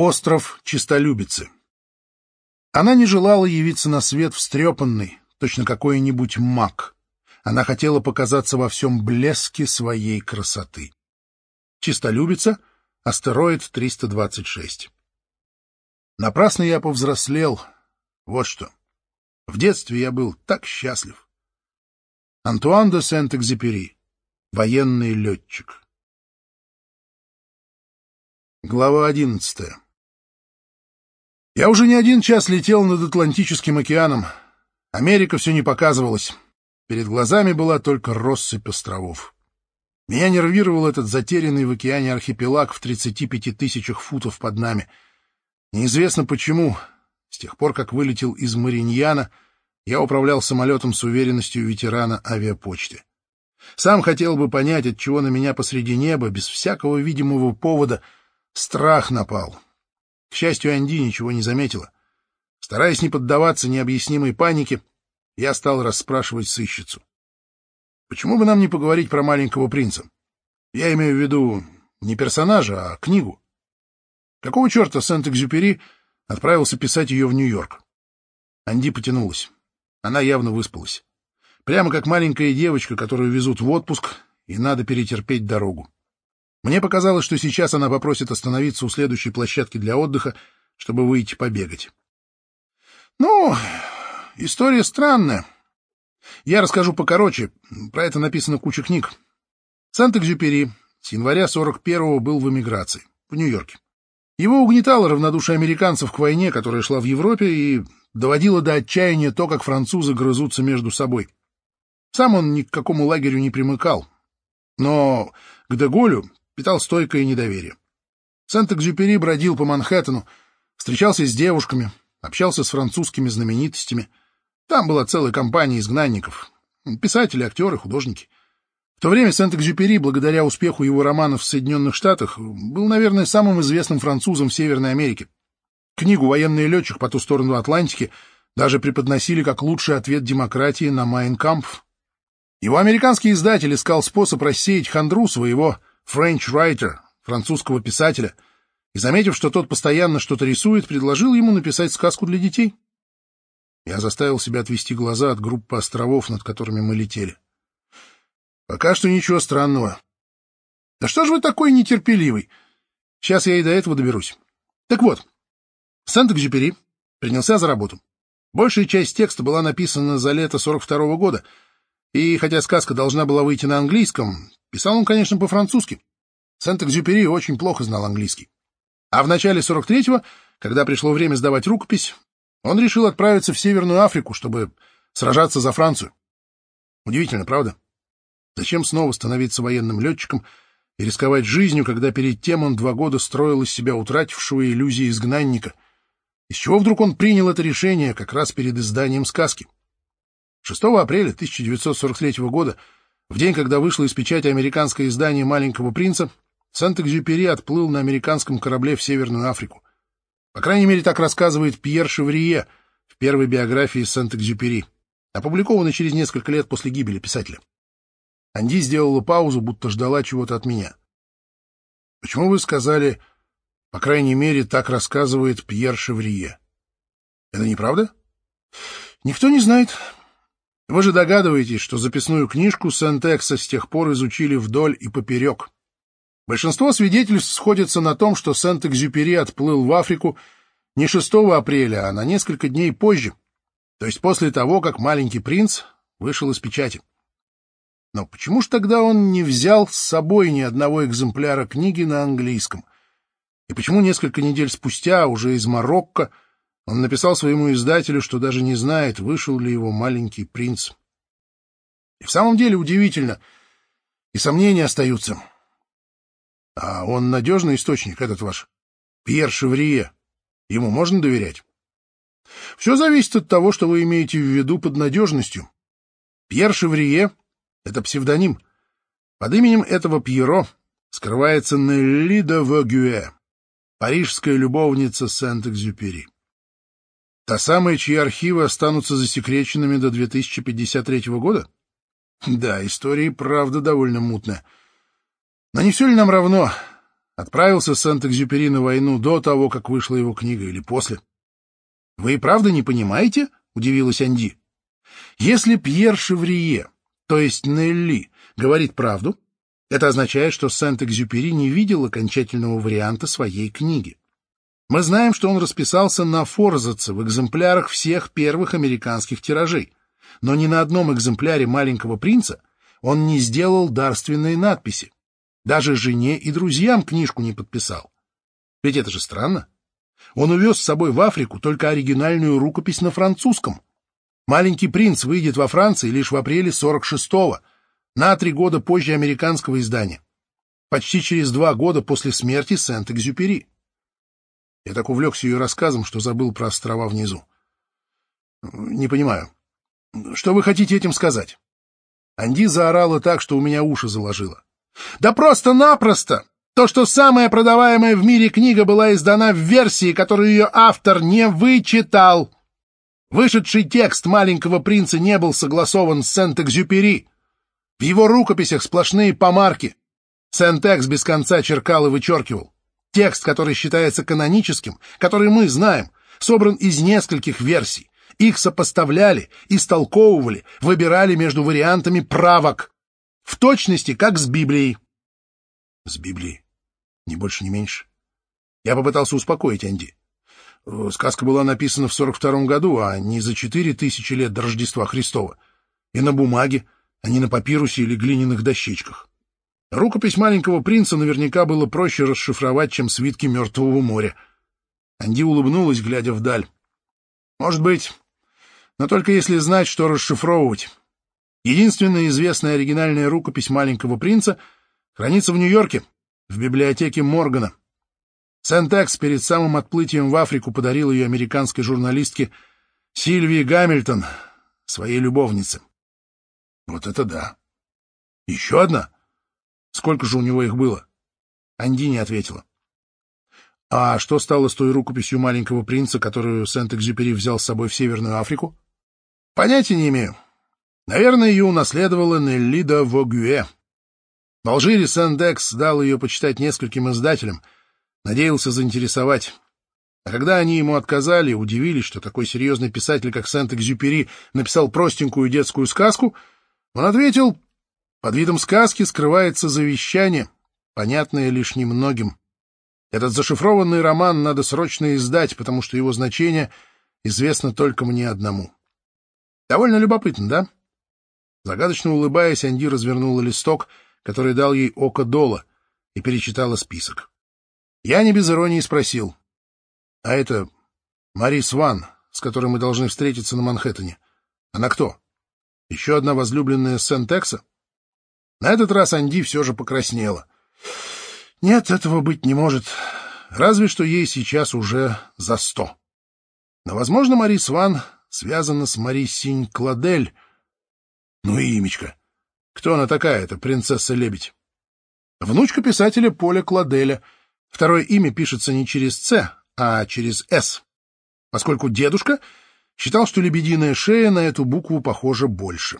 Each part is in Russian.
Остров Чистолюбицы. Она не желала явиться на свет встрепанной, точно какой-нибудь маг. Она хотела показаться во всем блеске своей красоты. Чистолюбица, астероид 326. Напрасно я повзрослел. Вот что. В детстве я был так счастлив. Антуан де Сент-Экзепери. Военный летчик. Глава одиннадцатая. Я уже не один час летел над Атлантическим океаном. Америка все не показывалась. Перед глазами была только россыпь островов. Меня нервировал этот затерянный в океане архипелаг в 35 тысячах футов под нами. Неизвестно почему. С тех пор, как вылетел из Мариньяна, я управлял самолетом с уверенностью ветерана авиапочты. Сам хотел бы понять, от чего на меня посреди неба, без всякого видимого повода, страх напал. К счастью, Анди ничего не заметила. Стараясь не поддаваться необъяснимой панике, я стал расспрашивать сыщицу. Почему бы нам не поговорить про маленького принца? Я имею в виду не персонажа, а книгу. Какого черта Сент-Экзюпери отправился писать ее в Нью-Йорк? Анди потянулась. Она явно выспалась. Прямо как маленькая девочка, которую везут в отпуск, и надо перетерпеть дорогу. Мне показалось, что сейчас она попросит остановиться у следующей площадки для отдыха, чтобы выйти побегать. Ну, история странная. Я расскажу покороче. Про это написано куча книг. Сант-Экзюпери с января 41-го был в эмиграции, в Нью-Йорке. Его угнетало равнодушие американцев к войне, которая шла в Европе, и доводило до отчаяния то, как французы грызутся между собой. Сам он ни к какому лагерю не примыкал. Но к Деголю питал стойкое недоверие. Сент-Экзюпери бродил по Манхэттену, встречался с девушками, общался с французскими знаменитостями. Там была целая компания изгнанников. Писатели, актеры, художники. В то время Сент-Экзюпери, благодаря успеху его романов в Соединенных Штатах, был, наверное, самым известным французом в Северной Америке. Книгу «Военный летчик по ту сторону Атлантики» даже преподносили как лучший ответ демократии на Майнкампф. Его американский издатель искал способ рассеять хандру своего French writer, французского писателя, и, заметив, что тот постоянно что-то рисует, предложил ему написать сказку для детей. Я заставил себя отвести глаза от группы островов, над которыми мы летели. Пока что ничего странного. Да что же вы такой нетерпеливый? Сейчас я и до этого доберусь. Так вот, Сент-Экзюпери принялся за работу. Большая часть текста была написана за лето 42-го года, и хотя сказка должна была выйти на английском, Писал он, конечно, по-французски. Сент-Экзюпери очень плохо знал английский. А в начале 43-го, когда пришло время сдавать рукопись, он решил отправиться в Северную Африку, чтобы сражаться за Францию. Удивительно, правда? Зачем снова становиться военным летчиком и рисковать жизнью, когда перед тем он два года строил из себя утратившего иллюзии изгнанника? Из чего вдруг он принял это решение как раз перед изданием сказки? 6 апреля 1943 года в день, когда вышло из печати американское издание «Маленького принца», Сент-Экзюпери отплыл на американском корабле в Северную Африку. По крайней мере, так рассказывает Пьер Шеврие в первой биографии Сент-Экзюпери, опубликованной через несколько лет после гибели писателя. Анди сделала паузу, будто ждала чего-то от меня. «Почему вы сказали, по крайней мере, так рассказывает Пьер Шеврие? Это неправда?» «Никто не знает. Вы же догадываетесь, что записную книжку Сентекса с тех пор изучили вдоль и поперек. Большинство свидетельств сходятся на том, что Сент-Экзюпери отплыл в Африку не 6 апреля, а на несколько дней позже, то есть после того, как «Маленький принц» вышел из печати. Но почему ж тогда он не взял с собой ни одного экземпляра книги на английском? И почему несколько недель спустя, уже из Марокко, он написал своему издателю, что даже не знает, вышел ли его маленький принц. И в самом деле удивительно, и сомнения остаются. А он надежный источник, этот ваш Пьер Шеврие. Ему можно доверять? Все зависит от того, что вы имеете в виду под надежностью. Пьер Шеврие — это псевдоним. Под именем этого Пьеро скрывается Нелли де Вогюэ, парижская любовница Сент-Экзюпери. Та самая, чьи архивы останутся засекреченными до 2053 года? Да, история правда довольно мутная. Но не все ли нам равно? Отправился Сент-Экзюпери на войну до того, как вышла его книга, или после. — Вы и правда не понимаете? — удивилась Анди. — Если Пьер Шеврие, то есть Нелли, говорит правду, это означает, что Сент-Экзюпери не видел окончательного варианта своей книги. Мы знаем, что он расписался на форзаце в экземплярах всех первых американских тиражей, но ни на одном экземпляре «Маленького принца» он не сделал дарственные надписи. Даже жене и друзьям книжку не подписал. Ведь это же странно. Он увез с собой в Африку только оригинальную рукопись на французском. «Маленький принц» выйдет во Франции лишь в апреле 46-го, на три года позже американского издания. Почти через два года после смерти Сент-Экзюпери. Я так увлекся ее рассказом, что забыл про острова внизу. Не понимаю. Что вы хотите этим сказать? Анди заорала так, что у меня уши заложило. Да просто-напросто! То, что самая продаваемая в мире книга была издана в версии, которую ее автор не вычитал. Вышедший текст «Маленького принца» не был согласован с Сент-Экзюпери. В его рукописях сплошные помарки. Сентекс без конца черкал и вычеркивал. Текст, который считается каноническим, который мы знаем, собран из нескольких версий. Их сопоставляли, истолковывали, выбирали между вариантами правок. В точности, как с Библией. С Библией. Ни больше, ни меньше. Я попытался успокоить Анди. Сказка была написана в 42 году, а не за четыре тысячи лет до Рождества Христова. И на бумаге, а не на папирусе или глиняных дощечках. Рукопись маленького принца наверняка было проще расшифровать, чем свитки Мертвого моря. Анди улыбнулась, глядя вдаль. Может быть, но только если знать, что расшифровывать. Единственная известная оригинальная рукопись маленького принца хранится в Нью-Йорке, в библиотеке Моргана. Сент-Экс перед самым отплытием в Африку подарил ее американской журналистке Сильвии Гамильтон, своей любовнице. Вот это да. Еще одна? Сколько же у него их было? Анди не ответила. А что стало с той рукописью маленького принца, которую Сент-Экзюпери взял с собой в Северную Африку? Понятия не имею. Наверное, ее унаследовала Неллида Вогюэ. В Алжире Сент-Экс дал ее почитать нескольким издателям, надеялся заинтересовать. А когда они ему отказали, удивились, что такой серьезный писатель, как Сент-Экзюпери, написал простенькую детскую сказку — он ответил, под видом сказки скрывается завещание, понятное лишь немногим. Этот зашифрованный роман надо срочно издать, потому что его значение известно только мне одному. Довольно любопытно, да? Загадочно улыбаясь, Анди развернула листок, который дал ей око Дола, и перечитала список. Я не без иронии спросил. — А это Марис Ван, с которой мы должны встретиться на Манхэттене. Она кто? — еще одна возлюбленная Сентекса? На этот раз Анди все же покраснела. Нет, этого быть не может. Разве что ей сейчас уже за сто. Но, возможно, Мари Сван связана с Мари Синь Кладель. Ну и имечко. Кто она такая, эта принцесса-лебедь? Внучка писателя Поля Кладеля. Второе имя пишется не через «Ц», а через «С», поскольку дедушка считал, что лебединая шея на эту букву похожа больше.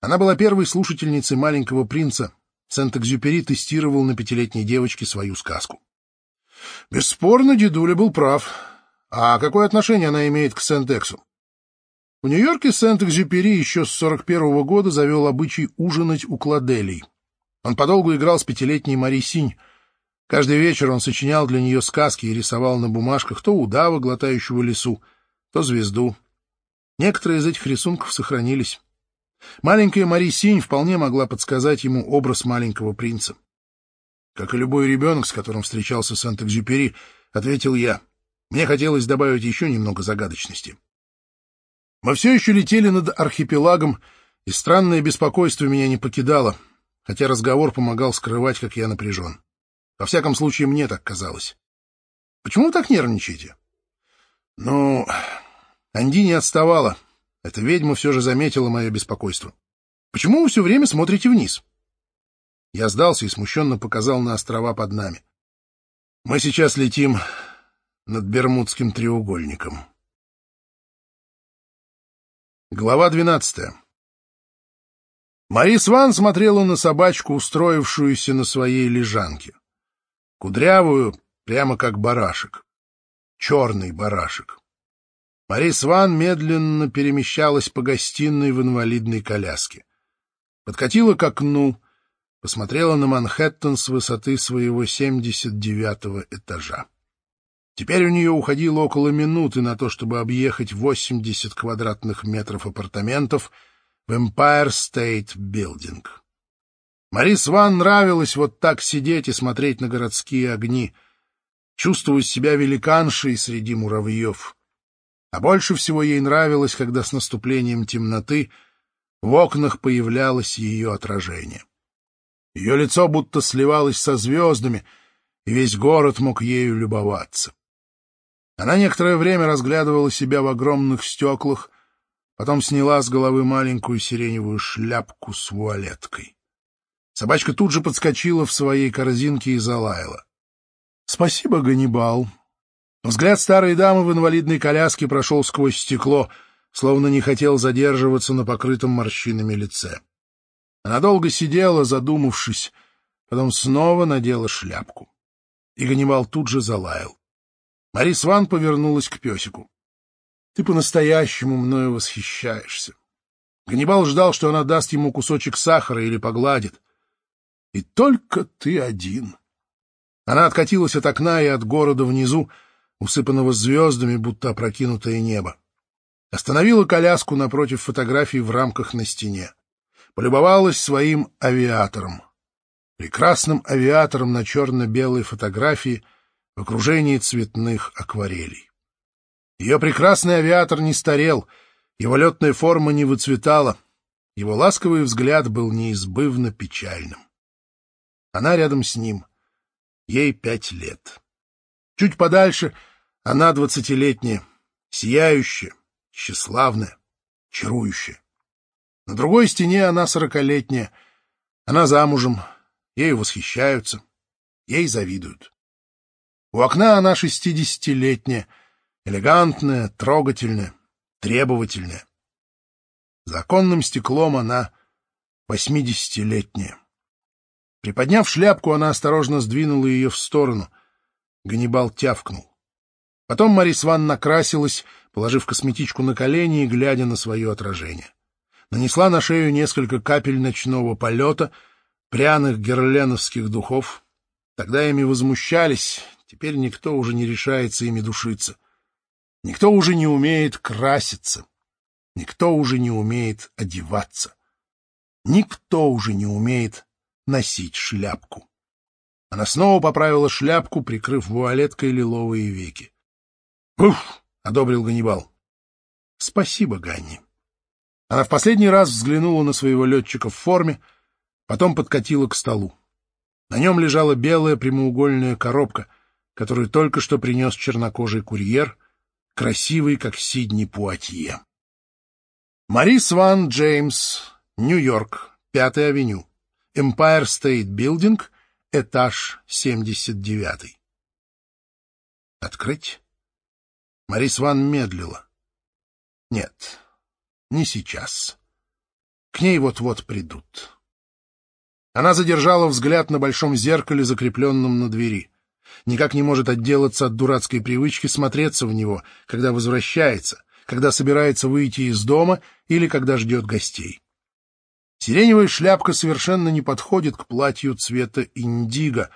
Она была первой слушательницей «Маленького принца». Сент-Экзюпери тестировал на пятилетней девочке свою сказку. Бесспорно, дедуля был прав. А какое отношение она имеет к Сент-Эксу? В Нью-Йорке Сент-Экзюпери еще с 41 -го года завел обычай ужинать у Кладелей. Он подолгу играл с пятилетней Мари Синь. Каждый вечер он сочинял для нее сказки и рисовал на бумажках то удава, глотающего лесу, то звезду. Некоторые из этих рисунков сохранились. Маленькая Мари Синь вполне могла подсказать ему образ маленького принца. Как и любой ребенок, с которым встречался Сант-Экзюпери, ответил я. Мне хотелось добавить еще немного загадочности. Мы все еще летели над архипелагом, и странное беспокойство меня не покидало, хотя разговор помогал скрывать, как я напряжен. Во всяком случае, мне так казалось. Почему вы так нервничаете? Ну, Анди не отставала. Эта ведьма все же заметила мое беспокойство. Почему вы все время смотрите вниз? Я сдался и смущенно показал на острова под нами. Мы сейчас летим над Бермудским треугольником. Глава двенадцатая. Мари Сван смотрела на собачку, устроившуюся на своей лежанке. Кудрявую, прямо как барашек. Черный барашек. Марис Ван медленно перемещалась по гостиной в инвалидной коляске. Подкатила к окну, посмотрела на Манхэттен с высоты своего 79-го этажа. Теперь у нее уходило около минуты на то, чтобы объехать 80 квадратных метров апартаментов в Empire State Building. Марис Ван нравилось вот так сидеть и смотреть на городские огни, чувствовать себя великаншей среди муравьев. А больше всего ей нравилось, когда с наступлением темноты в окнах появлялось ее отражение. Ее лицо будто сливалось со звездами, и весь город мог ею любоваться. Она некоторое время разглядывала себя в огромных стеклах, потом сняла с головы маленькую сиреневую шляпку с вуалеткой. Собачка тут же подскочила в своей корзинке и залаяла. — Спасибо, Ганнибал. Взгляд старой дамы в инвалидной коляске прошел сквозь стекло, словно не хотел задерживаться на покрытом морщинами лице. Она долго сидела, задумавшись, потом снова надела шляпку. И Ганнибал тут же залаял. Марис Ван повернулась к песику. — Ты по-настоящему мною восхищаешься. Ганнибал ждал, что она даст ему кусочек сахара или погладит. И только ты один. Она откатилась от окна и от города внизу, усыпанного звездами, будто опрокинутое небо. Остановила коляску напротив фотографий в рамках на стене. Полюбовалась своим авиатором. Прекрасным авиатором на черно-белой фотографии — в окружении цветных акварелей. Ее прекрасный авиатор не старел, его летная форма не выцветала, его ласковый взгляд был неизбывно печальным. Она рядом с ним. Ей пять лет. Чуть подальше она двадцатилетняя, сияющая, тщеславная, чарующая. На другой стене она сорокалетняя. Она замужем, ею восхищаются, ей завидуют. У окна она шестидесятилетняя, элегантная, трогательная, требовательная. За оконным стеклом она восьмидесятилетняя. Приподняв шляпку, она осторожно сдвинула ее в сторону. Ганнибал тявкнул. Потом Марис Ван накрасилась, положив косметичку на колени и глядя на свое отражение. Нанесла на шею несколько капель ночного полета, пряных герленовских духов. Тогда ими возмущались, Теперь никто уже не решается ими душиться. Никто уже не умеет краситься. Никто уже не умеет одеваться. Никто уже не умеет носить шляпку. Она снова поправила шляпку, прикрыв вуалеткой лиловые веки. «Уф!» — одобрил Ганнибал. «Спасибо, Ганни». Она в последний раз взглянула на своего летчика в форме, потом подкатила к столу. На нем лежала белая прямоугольная коробка — которую только что принес чернокожий курьер, красивый, как Сидни Пуатье. Марис Ван Джеймс, Нью-Йорк, Пятая авеню, Empire State Building, этаж 79. Открыть? Марис Ван медлила. Нет, не сейчас. К ней вот-вот придут. Она задержала взгляд на большом зеркале, закрепленном на двери никак не может отделаться от дурацкой привычки смотреться в него, когда возвращается, когда собирается выйти из дома или когда ждет гостей. Сиреневая шляпка совершенно не подходит к платью цвета индиго.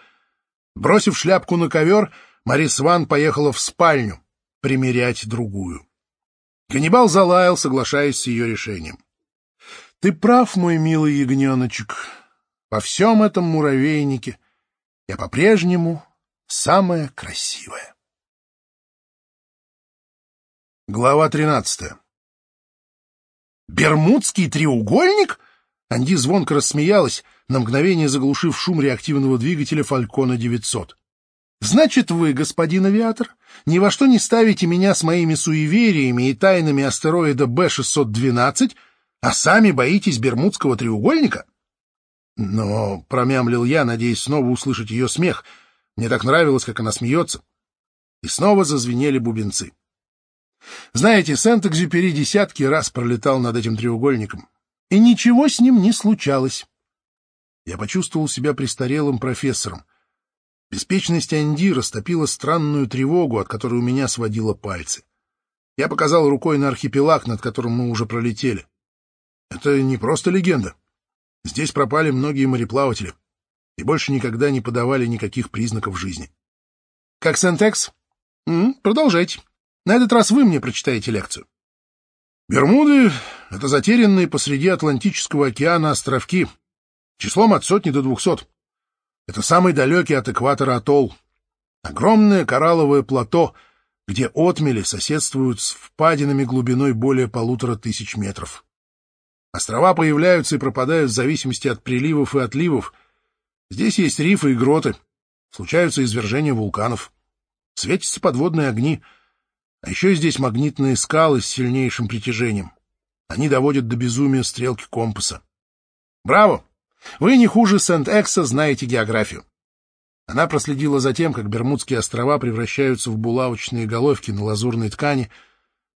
Бросив шляпку на ковер, Марис Ван поехала в спальню примерять другую. Ганнибал залаял, соглашаясь с ее решением. — Ты прав, мой милый ягненочек. Во всем этом муравейнике я по-прежнему самое красивое. Глава тринадцатая. «Бермудский треугольник?» Анди звонко рассмеялась, на мгновение заглушив шум реактивного двигателя «Фалькона 900». «Значит, вы, господин авиатор, ни во что не ставите меня с моими суевериями и тайнами астероида Б-612, а сами боитесь Бермудского треугольника?» Но промямлил я, надеясь снова услышать ее смех — мне так нравилось, как она смеется. И снова зазвенели бубенцы. Знаете, Сент-Экзюпери десятки раз пролетал над этим треугольником, и ничего с ним не случалось. Я почувствовал себя престарелым профессором. Беспечность Анди растопила странную тревогу, от которой у меня сводило пальцы. Я показал рукой на архипелаг, над которым мы уже пролетели. Это не просто легенда. Здесь пропали многие мореплаватели и больше никогда не подавали никаких признаков жизни. Как Сентекс? Продолжайте. На этот раз вы мне прочитаете лекцию. Бермуды — это затерянные посреди Атлантического океана островки, числом от сотни до двухсот. Это самый далекий от экватора атолл. Огромное коралловое плато, где отмели соседствуют с впадинами глубиной более полутора тысяч метров. Острова появляются и пропадают в зависимости от приливов и отливов. Здесь есть рифы и гроты, случаются извержения вулканов, светятся подводные огни, а еще здесь магнитные скалы с сильнейшим притяжением. Они доводят до безумия стрелки компаса. Браво! Вы не хуже Сент-Экса знаете географию. Она проследила за тем, как Бермудские острова превращаются в булавочные головки на лазурной ткани,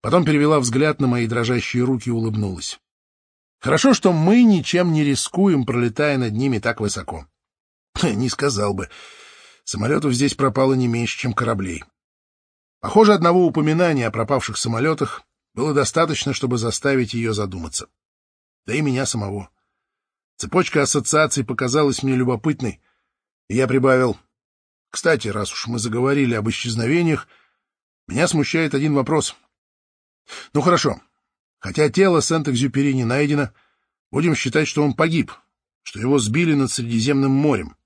потом перевела взгляд на мои дрожащие руки и улыбнулась. Хорошо, что мы ничем не рискуем, пролетая над ними так высоко. Не сказал бы. Самолетов здесь пропало не меньше, чем кораблей. Похоже, одного упоминания о пропавших самолетах было достаточно, чтобы заставить ее задуматься. Да и меня самого. Цепочка ассоциаций показалась мне любопытной, и я прибавил. Кстати, раз уж мы заговорили об исчезновениях, меня смущает один вопрос. Ну хорошо, хотя тело Сент-Экзюпери не найдено, будем считать, что он погиб, что его сбили над Средиземным морем.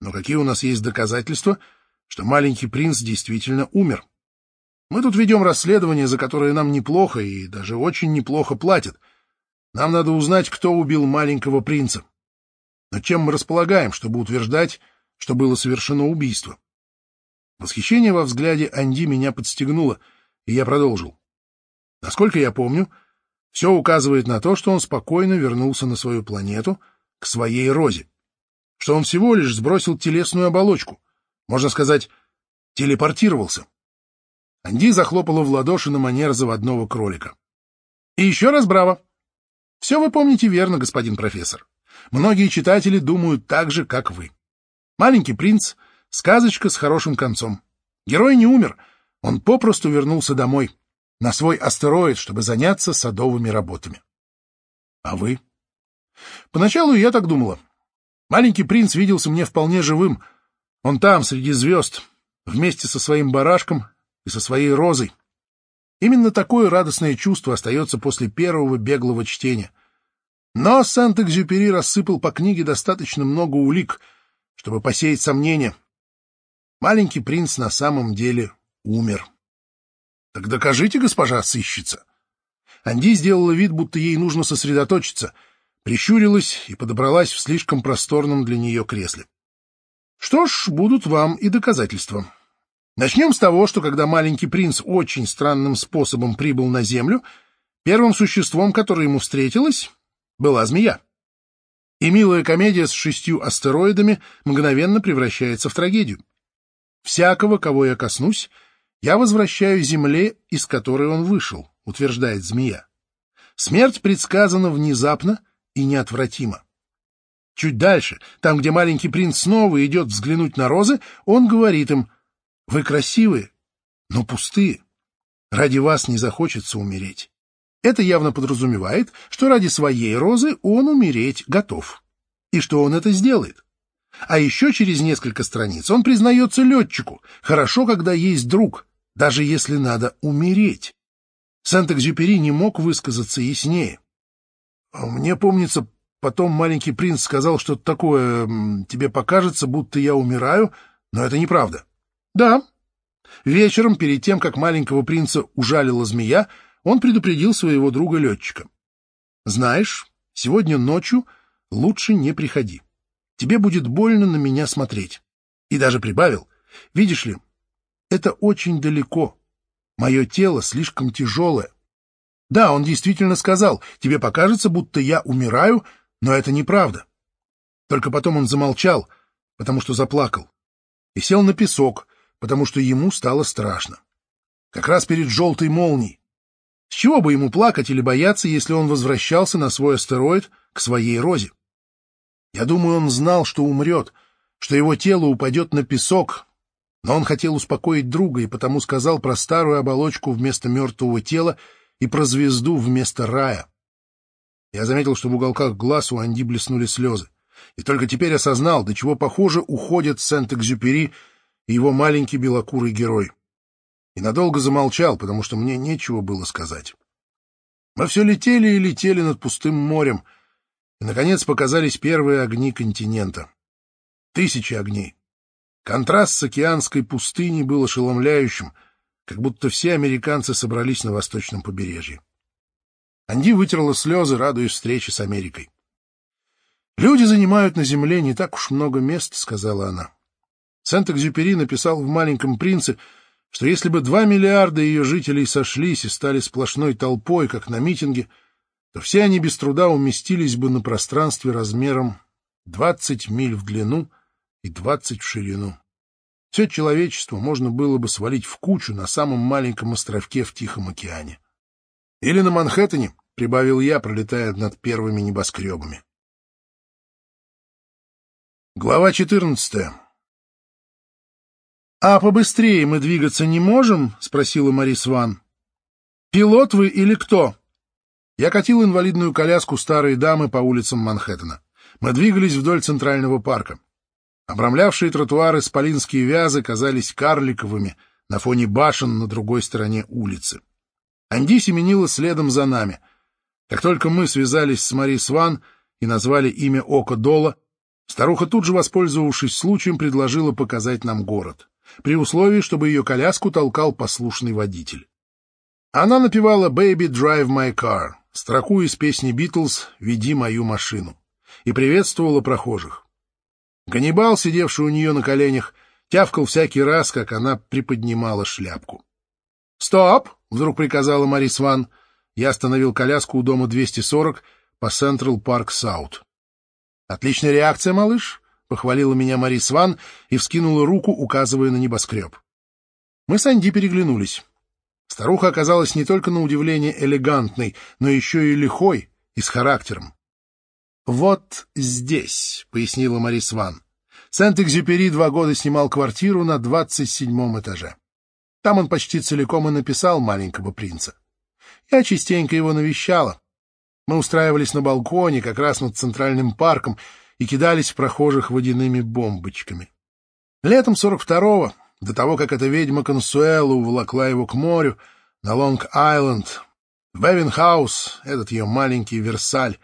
Но какие у нас есть доказательства, что маленький принц действительно умер? Мы тут ведем расследование, за которое нам неплохо и даже очень неплохо платят — нам надо узнать, кто убил маленького принца. Но чем мы располагаем, чтобы утверждать, что было совершено убийство? Восхищение во взгляде Анди меня подстегнуло, и я продолжил. Насколько я помню, все указывает на то, что он спокойно вернулся на свою планету, к своей розе, что он всего лишь сбросил телесную оболочку, можно сказать, телепортировался. Анди захлопала в ладоши на манер заводного кролика. — И еще раз браво! Все вы помните верно, господин профессор. Многие читатели думают так же, как вы. «Маленький принц» — сказочка с хорошим концом. Герой не умер, он попросту вернулся домой, на свой астероид, чтобы заняться садовыми работами. А вы? Поначалу я так думала. Маленький принц виделся мне вполне живым. Он там, среди звезд, вместе со своим барашком и со своей розой. Именно такое радостное чувство остается после первого беглого чтения. Но Сент-Экзюпери рассыпал по книге достаточно много улик, чтобы посеять сомнения. Маленький принц на самом деле умер. — Так докажите, госпожа сыщица. Анди сделала вид, будто ей нужно сосредоточиться, прищурилась и подобралась в слишком просторном для нее кресле. — Что ж, будут вам и доказательства. Начнем с того, что когда маленький принц очень странным способом прибыл на Землю, первым существом, которое ему встретилось, была змея. И милая комедия с шестью астероидами мгновенно превращается в трагедию. Всякого, кого я коснусь, я возвращаю Земле, из которой он вышел, утверждает змея. Смерть предсказана внезапно и неотвратимо. Чуть дальше, там, где маленький принц снова идет взглянуть на розы, он говорит им — вы красивые, но пустые. Ради вас не захочется умереть. Это явно подразумевает, что ради своей розы он умереть готов. И что он это сделает. А еще через несколько страниц он признается летчику. Хорошо, когда есть друг, даже если надо умереть. Сент-Экзюпери не мог высказаться яснее. Мне помнится, потом маленький принц сказал что-то такое, тебе покажется, будто я умираю, но это неправда. Да. Вечером, перед тем, как маленького принца ужалила змея, он предупредил своего друга-летчика. «Знаешь, сегодня ночью лучше не приходи. Тебе будет больно на меня смотреть». И даже прибавил, «Видишь ли, это очень далеко. Мое тело слишком тяжелое. Да, он действительно сказал, тебе покажется, будто я умираю, но это неправда. Только потом он замолчал, потому что заплакал, и сел на песок, потому что ему стало страшно. Как раз перед желтой молнией. С чего бы ему плакать или бояться, если он возвращался на свой астероид к своей розе? Я думаю, он знал, что умрет, что его тело упадет на песок, но он хотел успокоить друга и потому сказал про старую оболочку вместо мертвого тела и про звезду вместо рая. Я заметил, что в уголках глаз у Анди блеснули слезы, и только теперь осознал, до чего похоже уходит Сент-Экзюпери и его маленький белокурый герой. И надолго замолчал, потому что мне нечего было сказать. Мы все летели и летели над пустым морем, и, наконец, показались первые огни континента. Тысячи огней. Контраст с океанской пустыней был ошеломляющим, как будто все американцы собрались на восточном побережье. Анди вытерла слезы, радуясь встрече с Америкой. «Люди занимают на земле не так уж много мест», — сказала она. Сент-Экзюпери написал в «Маленьком принце», что если бы два миллиарда ее жителей сошлись и стали сплошной толпой, как на митинге, то все они без труда уместились бы на пространстве размером 20 миль в длину и 20 в ширину. Все человечество можно было бы свалить в кучу на самом маленьком островке в Тихом океане. Или на Манхэттене, — прибавил я, пролетая над первыми небоскребами. Глава четырнадцатая. «А побыстрее мы двигаться не можем?» — спросила Марис Ван. «Пилот вы или кто?» Я катил инвалидную коляску старой дамы по улицам Манхэттена. Мы двигались вдоль Центрального парка. Обрамлявшие тротуары спалинские вязы казались карликовыми на фоне башен на другой стороне улицы. Анди семенила следом за нами. Как только мы связались с Марис Ван и назвали имя Ока Дола, старуха тут же, воспользовавшись случаем, предложила показать нам город при условии, чтобы ее коляску толкал послушный водитель. Она напевала «Baby, drive my car», строку из песни «Битлз» «Веди мою машину» и приветствовала прохожих. Ганнибал, сидевший у нее на коленях, тявкал всякий раз, как она приподнимала шляпку. «Стоп!» — вдруг приказала Мари Сван. Я остановил коляску у дома 240 по Централ Парк Саут. «Отличная реакция, малыш. — похвалила меня Мари Сван и вскинула руку, указывая на небоскреб. Мы с Анди переглянулись. Старуха оказалась не только на удивление элегантной, но еще и лихой и с характером. «Вот здесь», — пояснила Мари Сван. Сент-Экзюпери два года снимал квартиру на двадцать седьмом этаже. Там он почти целиком и написал «Маленького принца». Я частенько его навещала. Мы устраивались на балконе, как раз над Центральным парком, и кидались в прохожих водяными бомбочками. Летом 42-го, до того, как эта ведьма Консуэла уволокла его к морю, на Лонг-Айленд, в Эвенхаус, этот ее маленький Версаль,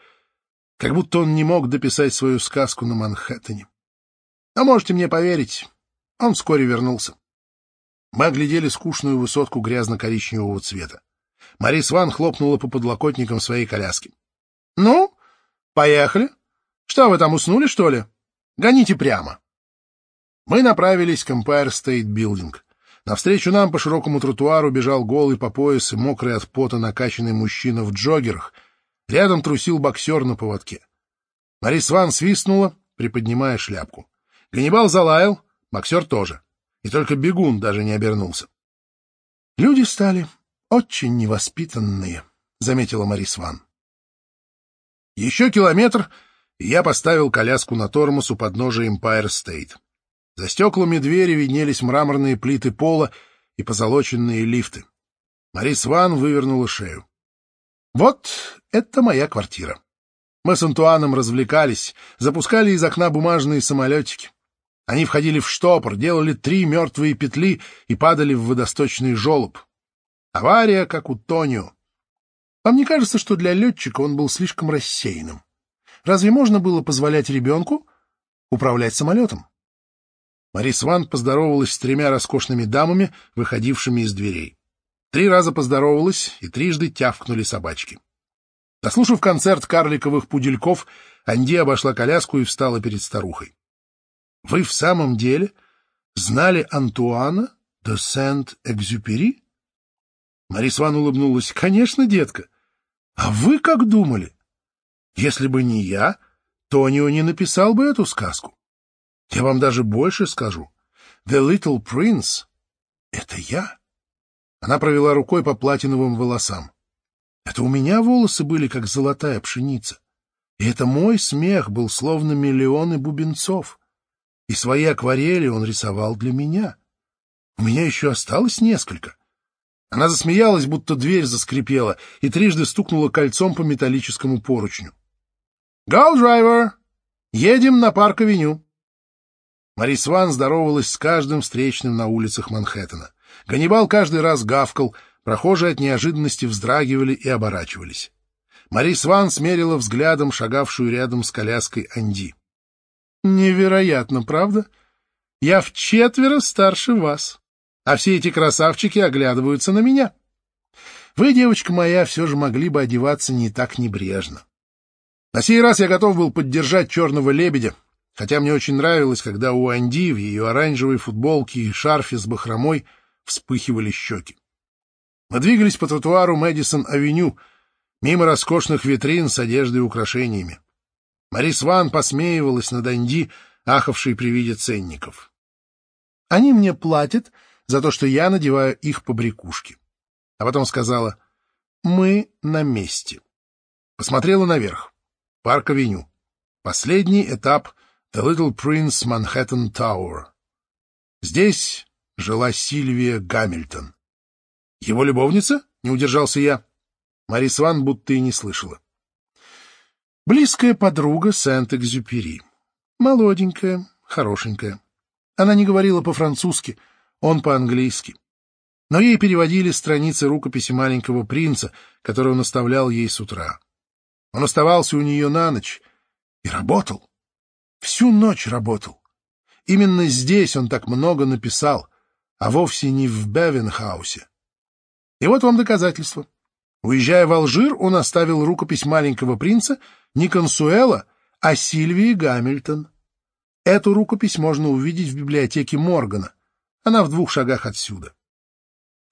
как будто он не мог дописать свою сказку на Манхэттене. А можете мне поверить, он вскоре вернулся. Мы оглядели скучную высотку грязно-коричневого цвета. Марис Ван хлопнула по подлокотникам своей коляски. — Ну, поехали. Что, вы там уснули, что ли? Гоните прямо. Мы направились к Empire State Building. Навстречу нам по широкому тротуару бежал голый по пояс и мокрый от пота накачанный мужчина в джоггерах. Рядом трусил боксер на поводке. Марис Ван свистнула, приподнимая шляпку. Ганнибал залаял, боксер тоже. И только бегун даже не обернулся. Люди стали очень невоспитанные, — заметила Марис Ван. Еще километр, и я поставил коляску на тормоз у подножия Empire State. За стеклами двери виднелись мраморные плиты пола и позолоченные лифты. Марис Ван вывернула шею. «Вот это моя квартира. Мы с Антуаном развлекались, запускали из окна бумажные самолетики. Они входили в штопор, делали три мертвые петли и падали в водосточный желоб. Авария, как у Тонио. Вам не кажется, что для летчика он был слишком рассеянным? Разве можно было позволять ребенку управлять самолетом? Марис Ван поздоровалась с тремя роскошными дамами, выходившими из дверей. Три раза поздоровалась, и трижды тявкнули собачки. Дослушав концерт карликовых пудельков, Анди обошла коляску и встала перед старухой. — Вы в самом деле знали Антуана де Сент-Экзюпери? Марис Ван улыбнулась. — Конечно, детка. А вы как думали? Если бы не я, Тонио не написал бы эту сказку. Я вам даже больше скажу. The Little Prince — это я. Она провела рукой по платиновым волосам. Это у меня волосы были, как золотая пшеница. И это мой смех был словно миллионы бубенцов. И свои акварели он рисовал для меня. У меня еще осталось несколько. Она засмеялась, будто дверь заскрипела, и трижды стукнула кольцом по металлическому поручню. «Go, драйвер! Едем на парк-авеню!» Марис Ван здоровалась с каждым встречным на улицах Манхэттена. Ганнибал каждый раз гавкал, прохожие от неожиданности вздрагивали и оборачивались. Марис Ван смерила взглядом шагавшую рядом с коляской Анди. «Невероятно, правда? Я в четверо старше вас, а все эти красавчики оглядываются на меня. Вы, девочка моя, все же могли бы одеваться не так небрежно. На сей раз я готов был поддержать черного лебедя, хотя мне очень нравилось, когда у Анди в ее оранжевой футболке и шарфе с бахромой вспыхивали щеки. Мы двигались по тротуару Мэдисон-авеню, мимо роскошных витрин с одеждой и украшениями. Марис Ван посмеивалась над Анди, ахавшей при виде ценников. «Они мне платят за то, что я надеваю их по брякушке». А потом сказала «Мы на месте». Посмотрела наверх. Парк-авеню. Последний этап The Little Prince Manhattan Tower. Здесь жила Сильвия Гамильтон. Его любовница? Не удержался я. Марис Ван будто и не слышала. Близкая подруга Сент-Экзюпери. Молоденькая, хорошенькая. Она не говорила по-французски, он по-английски. Но ей переводили страницы рукописи маленького принца, которую он оставлял ей с утра. Он оставался у нее на ночь и работал. Всю ночь работал. Именно здесь он так много написал, а вовсе не в Бевенхаусе. И вот вам доказательство. Уезжая в Алжир, он оставил рукопись маленького принца не Консуэла, а Сильвии Гамильтон. Эту рукопись можно увидеть в библиотеке Моргана. Она в двух шагах отсюда.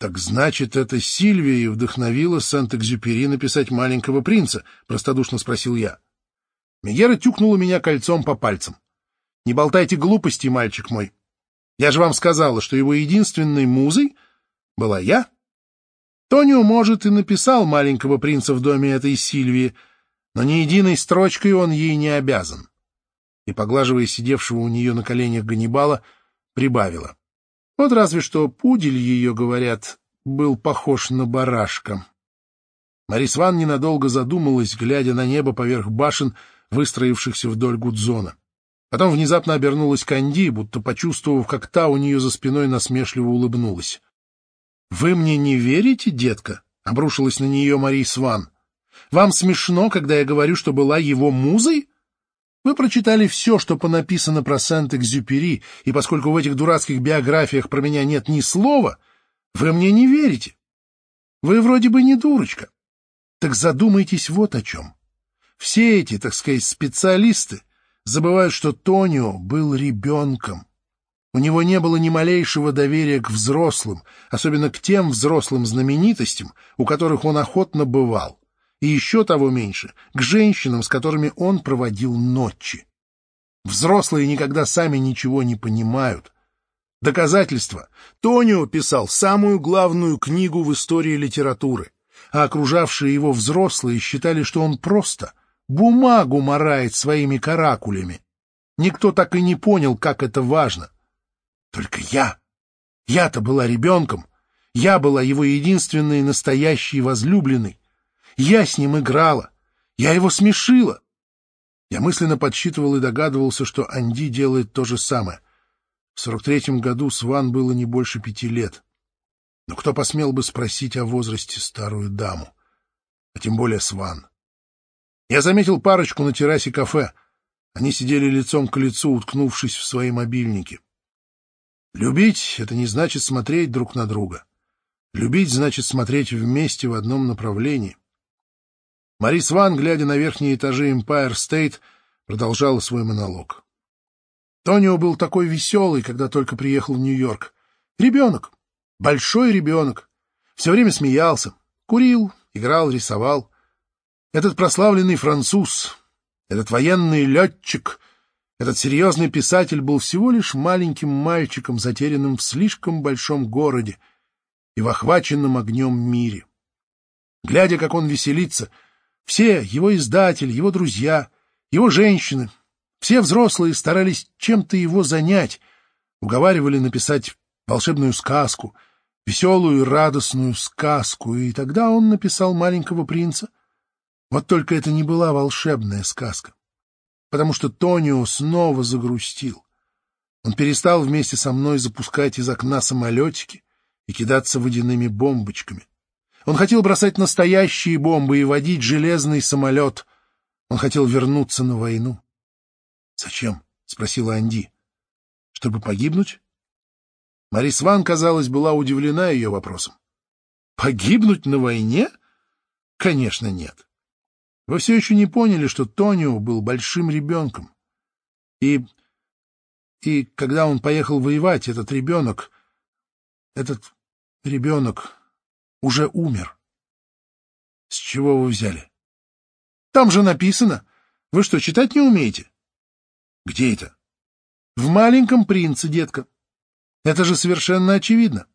«Так значит, это Сильвия и вдохновила Сент-Экзюпери написать «Маленького принца», — простодушно спросил я. Мегера тюкнула меня кольцом по пальцам. «Не болтайте глупости, мальчик мой. Я же вам сказала, что его единственной музой была я». Тонио, может, и написал «Маленького принца» в доме этой Сильвии, но ни единой строчкой он ей не обязан. И, поглаживая сидевшего у нее на коленях Ганнибала, прибавила. Вот разве что пудель ее, говорят, был похож на барашка. Марис Ван ненадолго задумалась, глядя на небо поверх башен, выстроившихся вдоль Гудзона. Потом внезапно обернулась к Анди, будто почувствовав, как та у нее за спиной насмешливо улыбнулась. — Вы мне не верите, детка? — обрушилась на нее Марис Ван. — Вам смешно, когда я говорю, что была его музой? Вы прочитали все, что понаписано про Сент-Экзюпери, и поскольку в этих дурацких биографиях про меня нет ни слова, вы мне не верите. Вы вроде бы не дурочка. Так задумайтесь вот о чем. Все эти, так сказать, специалисты забывают, что Тонио был ребенком. У него не было ни малейшего доверия к взрослым, особенно к тем взрослым знаменитостям, у которых он охотно бывал и еще того меньше к женщинам, с которыми он проводил ночи. Взрослые никогда сами ничего не понимают. Доказательство. Тонио писал самую главную книгу в истории литературы, а окружавшие его взрослые считали, что он просто бумагу морает своими каракулями. Никто так и не понял, как это важно. Только я. Я-то была ребенком. Я была его единственной настоящей возлюбленной. Я с ним играла. Я его смешила. Я мысленно подсчитывал и догадывался, что Анди делает то же самое. В сорок третьем году Сван было не больше пяти лет. Но кто посмел бы спросить о возрасте старую даму? А тем более Сван. Я заметил парочку на террасе кафе. Они сидели лицом к лицу, уткнувшись в свои мобильники. Любить — это не значит смотреть друг на друга. Любить — значит смотреть вместе в одном направлении. Марис Ван, глядя на верхние этажи Empire State, продолжала свой монолог. Тонио был такой веселый, когда только приехал в Нью-Йорк. Ребенок, большой ребенок. Все время смеялся, курил, играл, рисовал. Этот прославленный француз, этот военный летчик, этот серьезный писатель был всего лишь маленьким мальчиком, затерянным в слишком большом городе и в охваченном огнем мире. Глядя, как он веселится, — все, его издатель, его друзья, его женщины, Все взрослые старались чем-то его занять, уговаривали написать волшебную сказку, веселую радостную сказку, и тогда он написал «Маленького принца». Вот только это не была волшебная сказка, потому что Тонио снова загрустил. Он перестал вместе со мной запускать из окна самолетики и кидаться водяными бомбочками. Он хотел бросать настоящие бомбы и водить железный самолет. Он хотел вернуться на войну. «Зачем?» — спросила Анди. «Чтобы погибнуть?» Марис Ван, казалось, была удивлена ее вопросом. «Погибнуть на войне?» «Конечно, нет. Вы все еще не поняли, что Тонио был большим ребенком. И... и когда он поехал воевать, этот ребенок... этот ребенок уже умер. С чего вы взяли? Там же написано. Вы что, читать не умеете? Где это? В «Маленьком принце», детка. Это же совершенно очевидно.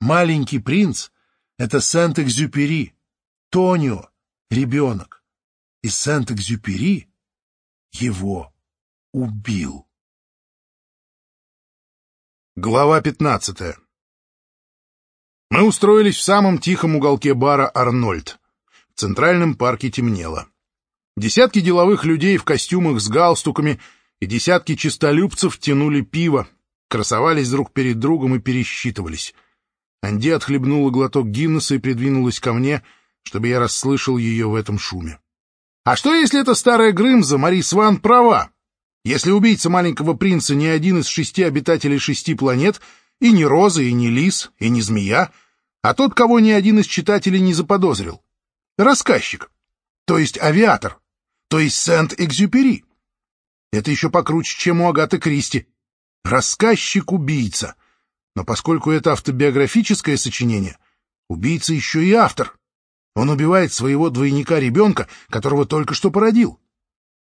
Маленький принц — это Сент-Экзюпери, Тонио, ребенок. И Сент-Экзюпери его убил. Глава пятнадцатая Мы устроились в самом тихом уголке бара «Арнольд». В центральном парке темнело. Десятки деловых людей в костюмах с галстуками — и десятки чистолюбцев тянули пиво, красовались друг перед другом и пересчитывались. Анди отхлебнула глоток Гиннесса и придвинулась ко мне, чтобы я расслышал ее в этом шуме. А что, если эта старая Грымза, Мари Сван, права? Если убийца маленького принца не один из шести обитателей шести планет, и не Роза, и не Лис, и не Змея, а тот, кого ни один из читателей не заподозрил. Рассказчик, то есть авиатор, то есть Сент-Экзюпери. Это еще покруче, чем у Агаты Кристи. Рассказчик-убийца. Но поскольку это автобиографическое сочинение, убийца еще и автор. Он убивает своего двойника-ребенка, которого только что породил.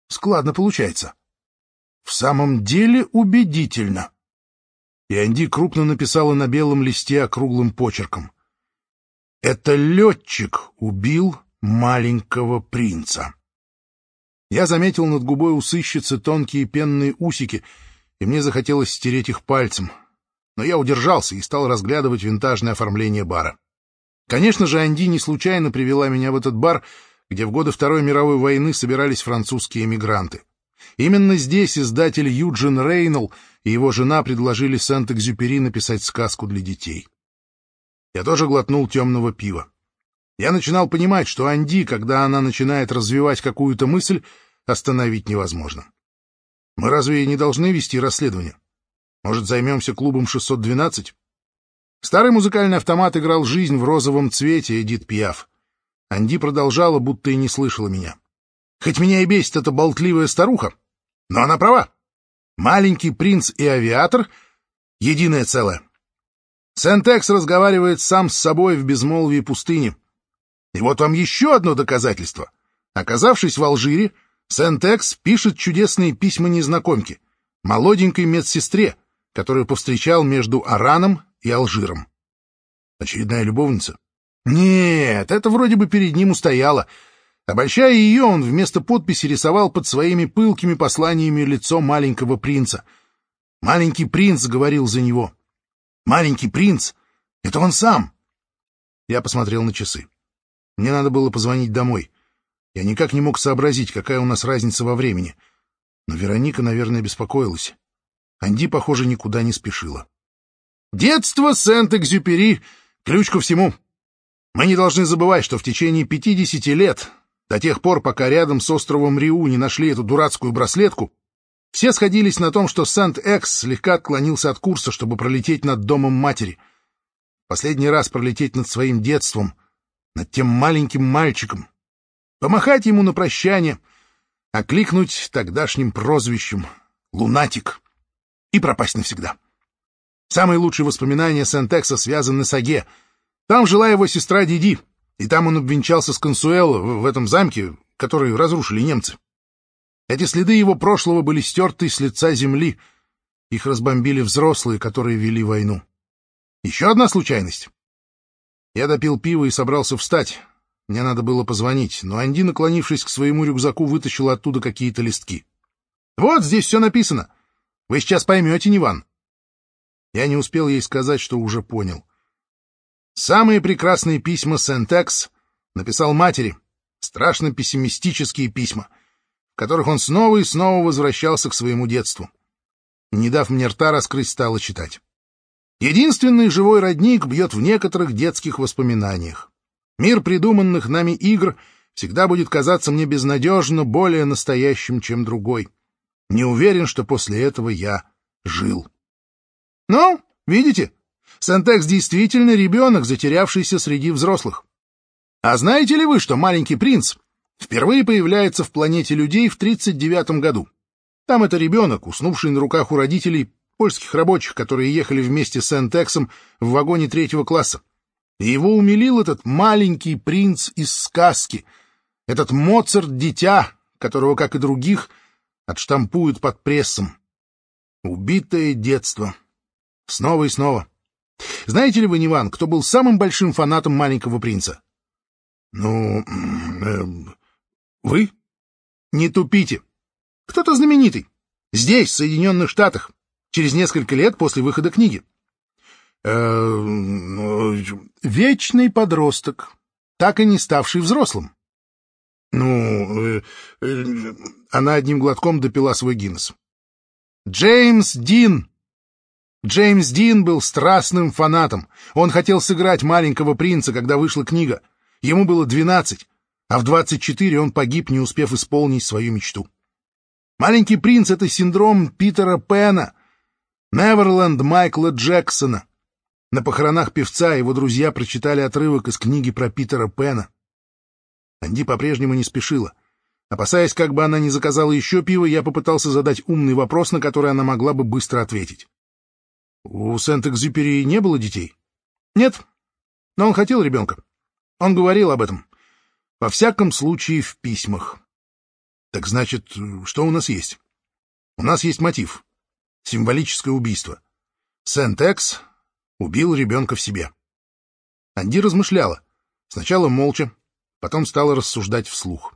Складно получается. В самом деле убедительно. И Анди крупно написала на белом листе округлым почерком. Это летчик убил маленького принца. Я заметил над губой у сыщицы тонкие пенные усики, и мне захотелось стереть их пальцем. Но я удержался и стал разглядывать винтажное оформление бара. Конечно же, Анди не случайно привела меня в этот бар, где в годы Второй мировой войны собирались французские эмигранты. Именно здесь издатель Юджин Рейнелл и его жена предложили Сент-Экзюпери написать сказку для детей. Я тоже глотнул темного пива. Я начинал понимать, что Анди, когда она начинает развивать какую-то мысль, остановить невозможно. Мы разве не должны вести расследование? Может, займемся клубом 612? Старый музыкальный автомат играл жизнь в розовом цвете Эдит Пиаф. Анди продолжала, будто и не слышала меня. Хоть меня и бесит эта болтливая старуха, но она права. Маленький принц и авиатор — единое целое. Сентекс разговаривает сам с собой в безмолвии пустыни. И вот вам еще одно доказательство. Оказавшись в Алжире, Сентекс пишет чудесные письма незнакомке, молоденькой медсестре, которую повстречал между Араном и Алжиром. Очередная любовница? Нет, это вроде бы перед ним устояло. Обольщая ее, он вместо подписи рисовал под своими пылкими посланиями лицо маленького принца. Маленький принц говорил за него. Маленький принц — это он сам. Я посмотрел на часы. Мне надо было позвонить домой. Я никак не мог сообразить, какая у нас разница во времени. Но Вероника, наверное, беспокоилась. Анди, похоже, никуда не спешила. «Детство Сент-Экзюпери — ключ ко всему. Мы не должны забывать, что в течение пятидесяти лет, до тех пор, пока рядом с островом Риу не нашли эту дурацкую браслетку, все сходились на том, что Сент-Экс слегка отклонился от курса, чтобы пролететь над домом матери. Последний раз пролететь над своим детством — над тем маленьким мальчиком, помахать ему на прощание, окликнуть тогдашним прозвищем «Лунатик» и пропасть навсегда. Самые лучшие воспоминания Сент-Экса связаны с Аге. Там жила его сестра Диди, и там он обвенчался с Консуэло в этом замке, который разрушили немцы. Эти следы его прошлого были стерты с лица земли. Их разбомбили взрослые, которые вели войну. Еще одна случайность. Я допил пиво и собрался встать. Мне надо было позвонить, но Анди, наклонившись к своему рюкзаку, вытащила оттуда какие-то листки. Вот здесь все написано. Вы сейчас поймете, Ниван. Я не успел ей сказать, что уже понял. Самые прекрасные письма Сентекс написал матери, страшно пессимистические письма, в которых он снова и снова возвращался к своему детству. Не дав мне рта раскрыть, стала читать. Единственный живой родник бьет в некоторых детских воспоминаниях. Мир придуманных нами игр всегда будет казаться мне безнадежно более настоящим, чем другой. Не уверен, что после этого я жил. Ну, видите, Сентекс действительно ребенок, затерявшийся среди взрослых. А знаете ли вы, что маленький принц впервые появляется в планете людей в 39 году? Там это ребенок, уснувший на руках у родителей польских рабочих, которые ехали вместе с Сентексом в вагоне третьего класса. И его умилил этот маленький принц из сказки, этот Моцарт-дитя, которого, как и других, отштампуют под прессом. Убитое детство. Снова и снова. Знаете ли вы, Ниван, кто был самым большим фанатом маленького принца? Ну, э, вы? Не тупите. Кто-то знаменитый. Здесь, в Соединенных Штатах, через несколько лет после выхода книги. Э, вечный подросток, так и не ставший взрослым. Ну, э, э, она одним глотком допила свой Гиннес. Джеймс Дин. Джеймс Дин был страстным фанатом. Он хотел сыграть маленького принца, когда вышла книга. Ему было двенадцать, а в двадцать четыре он погиб, не успев исполнить свою мечту. Маленький принц — это синдром Питера Пэна, Неверленд Майкла Джексона. На похоронах певца его друзья прочитали отрывок из книги про Питера Пэна. Анди по-прежнему не спешила. Опасаясь, как бы она не заказала еще пиво, я попытался задать умный вопрос, на который она могла бы быстро ответить. У Сент-Экзюпери не было детей? Нет, но он хотел ребенка. Он говорил об этом. Во всяком случае, в письмах. Так значит, что у нас есть? У нас есть мотив. Символическое убийство. Сент-Экс убил ребенка в себе. Анди размышляла. Сначала молча, потом стала рассуждать вслух.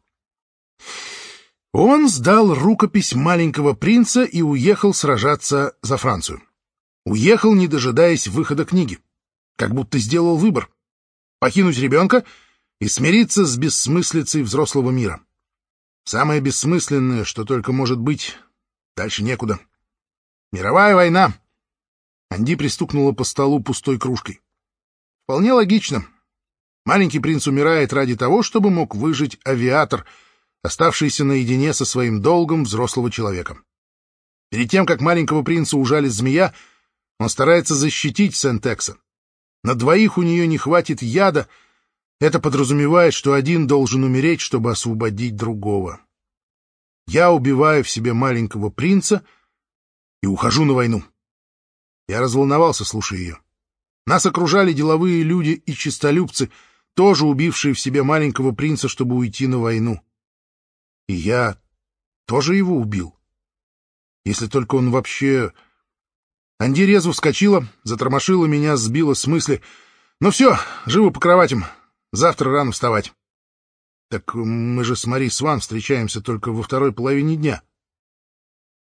Он сдал рукопись маленького принца и уехал сражаться за Францию. Уехал, не дожидаясь выхода книги. Как будто сделал выбор. Покинуть ребенка и смириться с бессмыслицей взрослого мира. Самое бессмысленное, что только может быть, дальше некуда. Мировая война. Анди пристукнула по столу пустой кружкой. Вполне логично. Маленький принц умирает ради того, чтобы мог выжить авиатор, оставшийся наедине со своим долгом взрослого человека. Перед тем, как маленького принца ужалит змея, он старается защитить Сентекса. На двоих у нее не хватит яда — это подразумевает, что один должен умереть, чтобы освободить другого. Я убиваю в себе маленького принца и ухожу на войну. Я разволновался, слушая ее. Нас окружали деловые люди и честолюбцы, тоже убившие в себе маленького принца, чтобы уйти на войну. И я тоже его убил. Если только он вообще... Анди резво вскочила, затормошила меня, сбила с мысли. Ну все, живо по кроватям, Завтра рано вставать. Так мы же с Мари Сван встречаемся только во второй половине дня.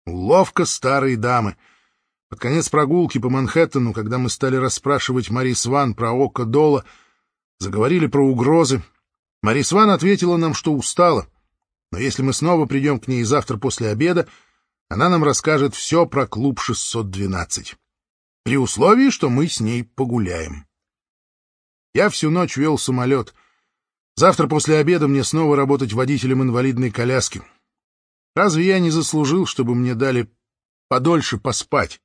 Уловка старой дамы. Под конец прогулки по Манхэттену, когда мы стали расспрашивать Мари Сван про око Дола, заговорили про угрозы. Мари Сван ответила нам, что устала, но если мы снова придем к ней завтра после обеда, она нам расскажет все про клуб 612. При условии, что мы с ней погуляем. Я всю ночь вел самолет. Завтра после обеда мне снова работать водителем инвалидной коляски. Разве я не заслужил, чтобы мне дали подольше поспать?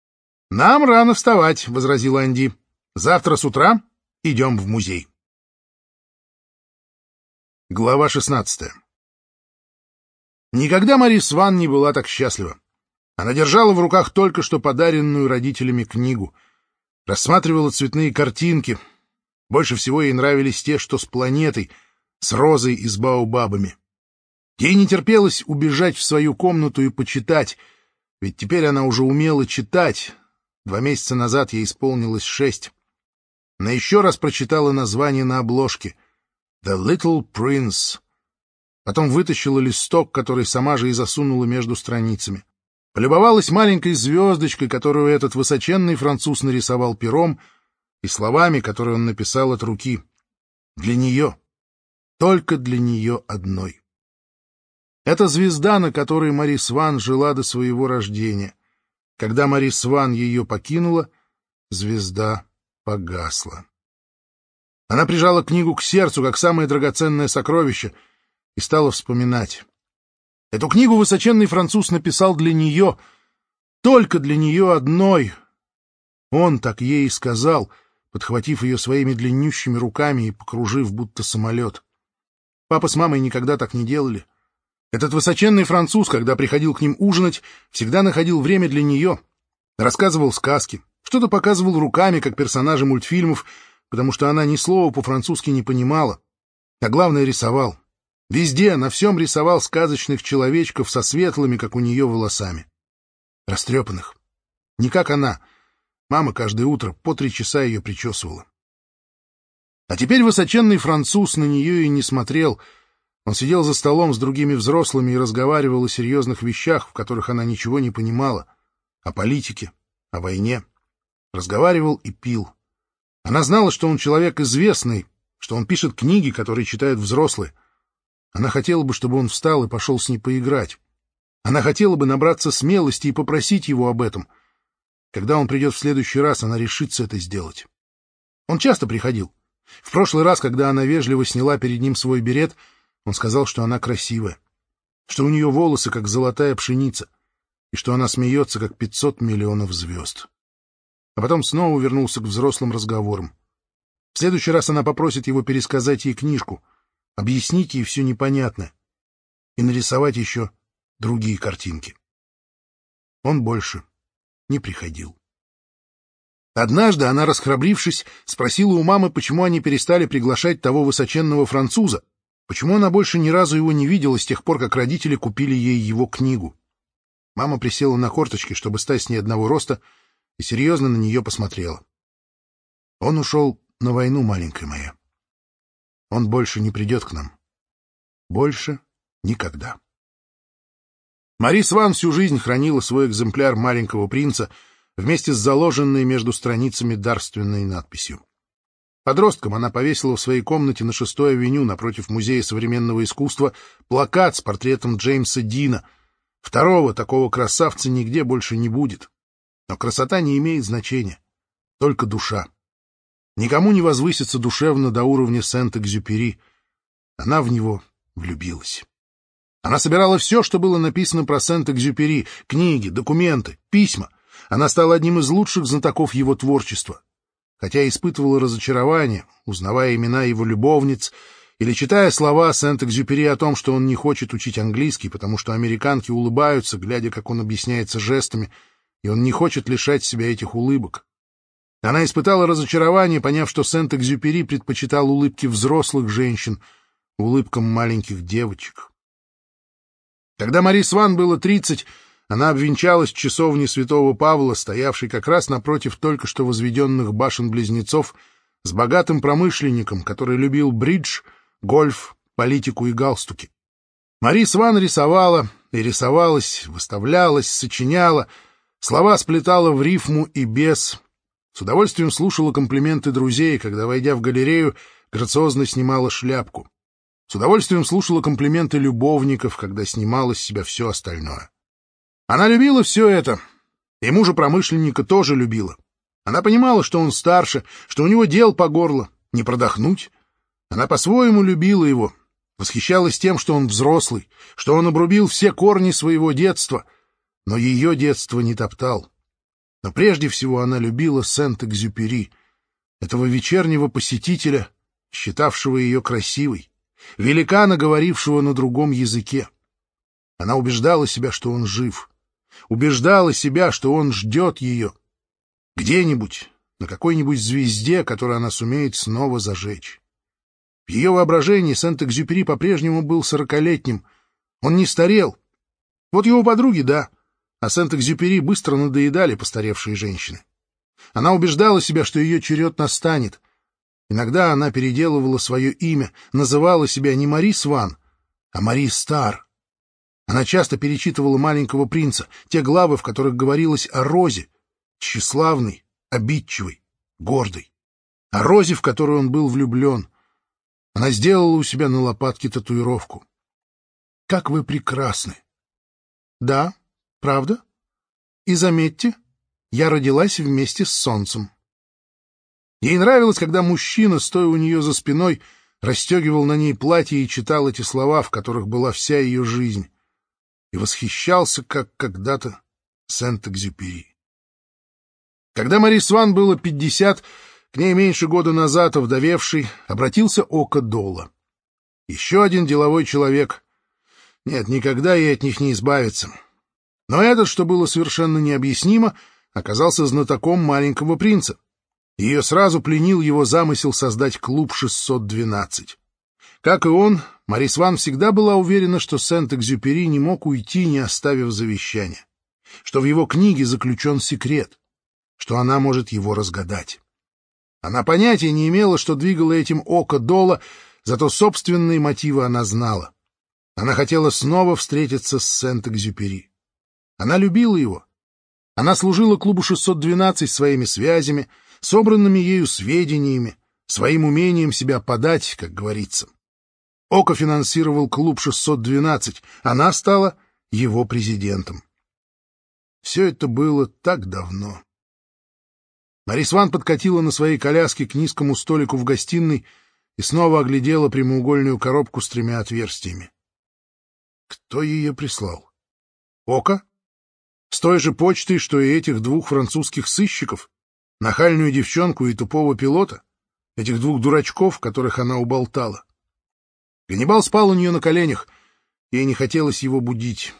— Нам рано вставать, — возразил Анди. — Завтра с утра идем в музей. Глава шестнадцатая Никогда Мари Сван не была так счастлива. Она держала в руках только что подаренную родителями книгу, рассматривала цветные картинки, больше всего ей нравились те, что с планетой, с розой и с баобабами. Ей не терпелось убежать в свою комнату и почитать, ведь теперь она уже умела читать. Два месяца назад ей исполнилось шесть. Она еще раз прочитала название на обложке «The Little Prince». Потом вытащила листок, который сама же и засунула между страницами. Полюбовалась маленькой звездочкой, которую этот высоченный француз нарисовал пером, и словами, которые он написал от руки. Для нее. Только для нее одной. Это звезда, на которой Мари Сван жила до своего рождения. Когда Мари Сван ее покинула, звезда погасла. Она прижала книгу к сердцу, как самое драгоценное сокровище, и стала вспоминать. Эту книгу высоченный француз написал для нее, только для нее одной. Он так ей и сказал, подхватив ее своими длиннющими руками и покружив, будто самолет. Папа с мамой никогда так не делали. Этот высоченный француз, когда приходил к ним ужинать, всегда находил время для нее, рассказывал сказки, что-то показывал руками, как персонажи мультфильмов, потому что она ни слова по-французски не понимала, а главное рисовал. Везде, на всем рисовал сказочных человечков со светлыми, как у нее, волосами. Растрепанных. Не как она. Мама каждое утро по три часа ее причесывала. А теперь высоченный француз на нее и не смотрел. Он сидел за столом с другими взрослыми и разговаривал о серьезных вещах, в которых она ничего не понимала. О политике, о войне. Разговаривал и пил. Она знала, что он человек известный, что он пишет книги, которые читают взрослые. Она хотела бы, чтобы он встал и пошел с ней поиграть. Она хотела бы набраться смелости и попросить его об этом. Когда он придет в следующий раз, она решится это сделать. Он часто приходил. В прошлый раз, когда она вежливо сняла перед ним свой берет, он сказал, что она красивая, что у нее волосы, как золотая пшеница, и что она смеется, как пятьсот миллионов звезд. А потом снова вернулся к взрослым разговорам. В следующий раз она попросит его пересказать ей книжку — объяснить ей все непонятно и нарисовать еще другие картинки. Он больше не приходил. Однажды она, расхрабрившись, спросила у мамы, почему они перестали приглашать того высоченного француза, почему она больше ни разу его не видела с тех пор, как родители купили ей его книгу. Мама присела на корточки, чтобы стать с ней одного роста, и серьезно на нее посмотрела. Он ушел на войну, маленькая моя. Он больше не придет к нам. Больше никогда. Мари Сван всю жизнь хранила свой экземпляр «Маленького принца» вместе с заложенной между страницами дарственной надписью. Подростком она повесила в своей комнате на шестой авеню напротив Музея современного искусства плакат с портретом Джеймса Дина. Второго такого красавца нигде больше не будет. Но красота не имеет значения, только душа. Никому не возвысится душевно до уровня Сент-Экзюпери. Она в него влюбилась. Она собирала все, что было написано про Сент-Экзюпери — книги, документы, письма. Она стала одним из лучших знатоков его творчества. Хотя испытывала разочарование, узнавая имена его любовниц или читая слова Сент-Экзюпери о том, что он не хочет учить английский, потому что американки улыбаются, глядя, как он объясняется жестами, и он не хочет лишать себя этих улыбок. Она испытала разочарование, поняв, что Сент-Экзюпери предпочитал улыбки взрослых женщин улыбкам маленьких девочек. Когда Мари Сван было тридцать, она обвенчалась в часовне святого Павла, стоявшей как раз напротив только что возведенных башен-близнецов, с богатым промышленником, который любил бридж, гольф, политику и галстуки. Мари Сван рисовала и рисовалась, выставлялась, сочиняла, слова сплетала в рифму и без, с удовольствием слушала комплименты друзей, когда, войдя в галерею, грациозно снимала шляпку. С удовольствием слушала комплименты любовников, когда снимала с себя все остальное. Она любила все это, и мужа-промышленника тоже любила. Она понимала, что он старше, что у него дел по горло, не продохнуть. Она по-своему любила его, восхищалась тем, что он взрослый, что он обрубил все корни своего детства, но ее детство не топтал. Но прежде всего она любила Сент-Экзюпери, этого вечернего посетителя, считавшего ее красивой, великана, говорившего на другом языке. Она убеждала себя, что он жив, убеждала себя, что он ждет ее где-нибудь, на какой-нибудь звезде, которую она сумеет снова зажечь. В ее воображении Сент-Экзюпери по-прежнему был сорокалетним. Он не старел. Вот его подруги, да, а Сент-Экзюпери быстро надоедали постаревшие женщины. Она убеждала себя, что ее черед настанет. Иногда она переделывала свое имя, называла себя не Мари Сван, А Мари Стар. Она часто перечитывала «Маленького принца», те главы, в которых говорилось о Розе, тщеславной, обидчивой, гордой. О Розе, в которую он был влюблен. Она сделала у себя на лопатке татуировку. «Как вы прекрасны!» «Да, правда? И заметьте, я родилась вместе с солнцем». Ей нравилось, когда мужчина, стоя у нее за спиной, расстегивал на ней платье и читал эти слова, в которых была вся ее жизнь, и восхищался, как когда-то Сент-Экзюпери. Когда Мари Сван было пятьдесят, к ней меньше года назад овдовевший, обратился Око Дола. Еще один деловой человек. Нет, никогда ей от них не избавиться. Но этот, что было совершенно необъяснимо, оказался знатоком маленького принца. Ее сразу пленил его замысел создать клуб 612. Как и он, Марис Ван всегда была уверена, что Сент-Экзюпери не мог уйти, не оставив завещания, что в его книге заключен секрет, что она может его разгадать. Она понятия не имела, что двигало этим око Дола, зато собственные мотивы она знала. Она хотела снова встретиться с Сент-Экзюпери. Она любила его. Она служила клубу 612 своими связями, собранными ею сведениями, своим умением себя подать, как говорится. Око финансировал клуб 612, она стала его президентом. Все это было так давно. Марисван подкатила на своей коляске к низкому столику в гостиной и снова оглядела прямоугольную коробку с тремя отверстиями. Кто ее прислал? Око? С той же почтой, что и этих двух французских сыщиков? Нахальную девчонку и тупого пилота? Этих двух дурачков, которых она уболтала? Ганнибал спал у нее на коленях, ей не хотелось его будить,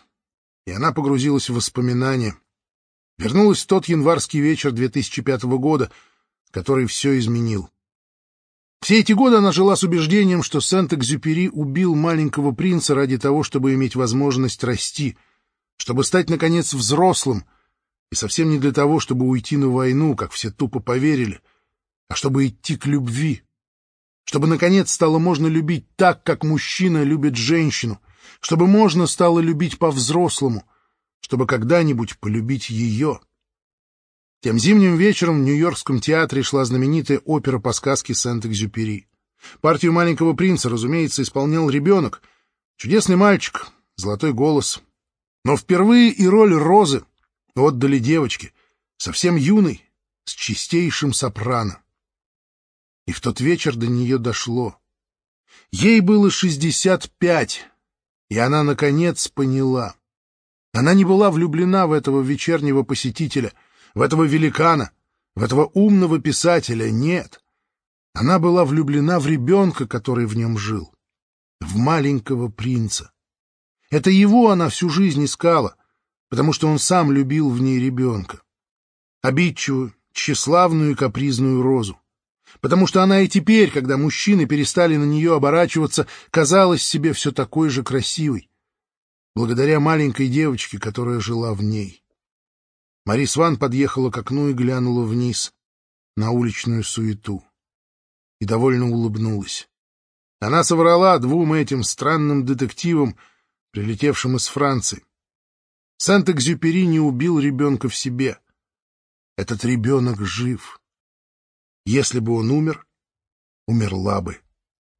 и она погрузилась в воспоминания. Вернулась в тот январский вечер 2005 года, который все изменил. Все эти годы она жила с убеждением, что Сент-Экзюпери убил маленького принца ради того, чтобы иметь возможность расти, чтобы стать, наконец, взрослым — и совсем не для того, чтобы уйти на войну, как все тупо поверили, а чтобы идти к любви. Чтобы, наконец, стало можно любить так, как мужчина любит женщину. Чтобы можно стало любить по-взрослому. Чтобы когда-нибудь полюбить ее. Тем зимним вечером в Нью-Йоркском театре шла знаменитая опера по сказке Сент-Экзюпери. Партию маленького принца, разумеется, исполнял ребенок. Чудесный мальчик, золотой голос. Но впервые и роль Розы Отдали девочке, совсем юной, с чистейшим сопрано. И в тот вечер до нее дошло. Ей было шестьдесят пять, и она, наконец, поняла. Она не была влюблена в этого вечернего посетителя, в этого великана, в этого умного писателя, нет. Она была влюблена в ребенка, который в нем жил, в маленького принца. Это его она всю жизнь искала, потому что он сам любил в ней ребенка. Обидчивую, тщеславную и капризную розу. Потому что она и теперь, когда мужчины перестали на нее оборачиваться, казалась себе все такой же красивой. Благодаря маленькой девочке, которая жила в ней. Марис Ван подъехала к окну и глянула вниз, на уличную суету. И довольно улыбнулась. Она соврала двум этим странным детективам, прилетевшим из Франции. Сант-Экзюпери не убил ребенка в себе. Этот ребенок жив. Если бы он умер, умерла бы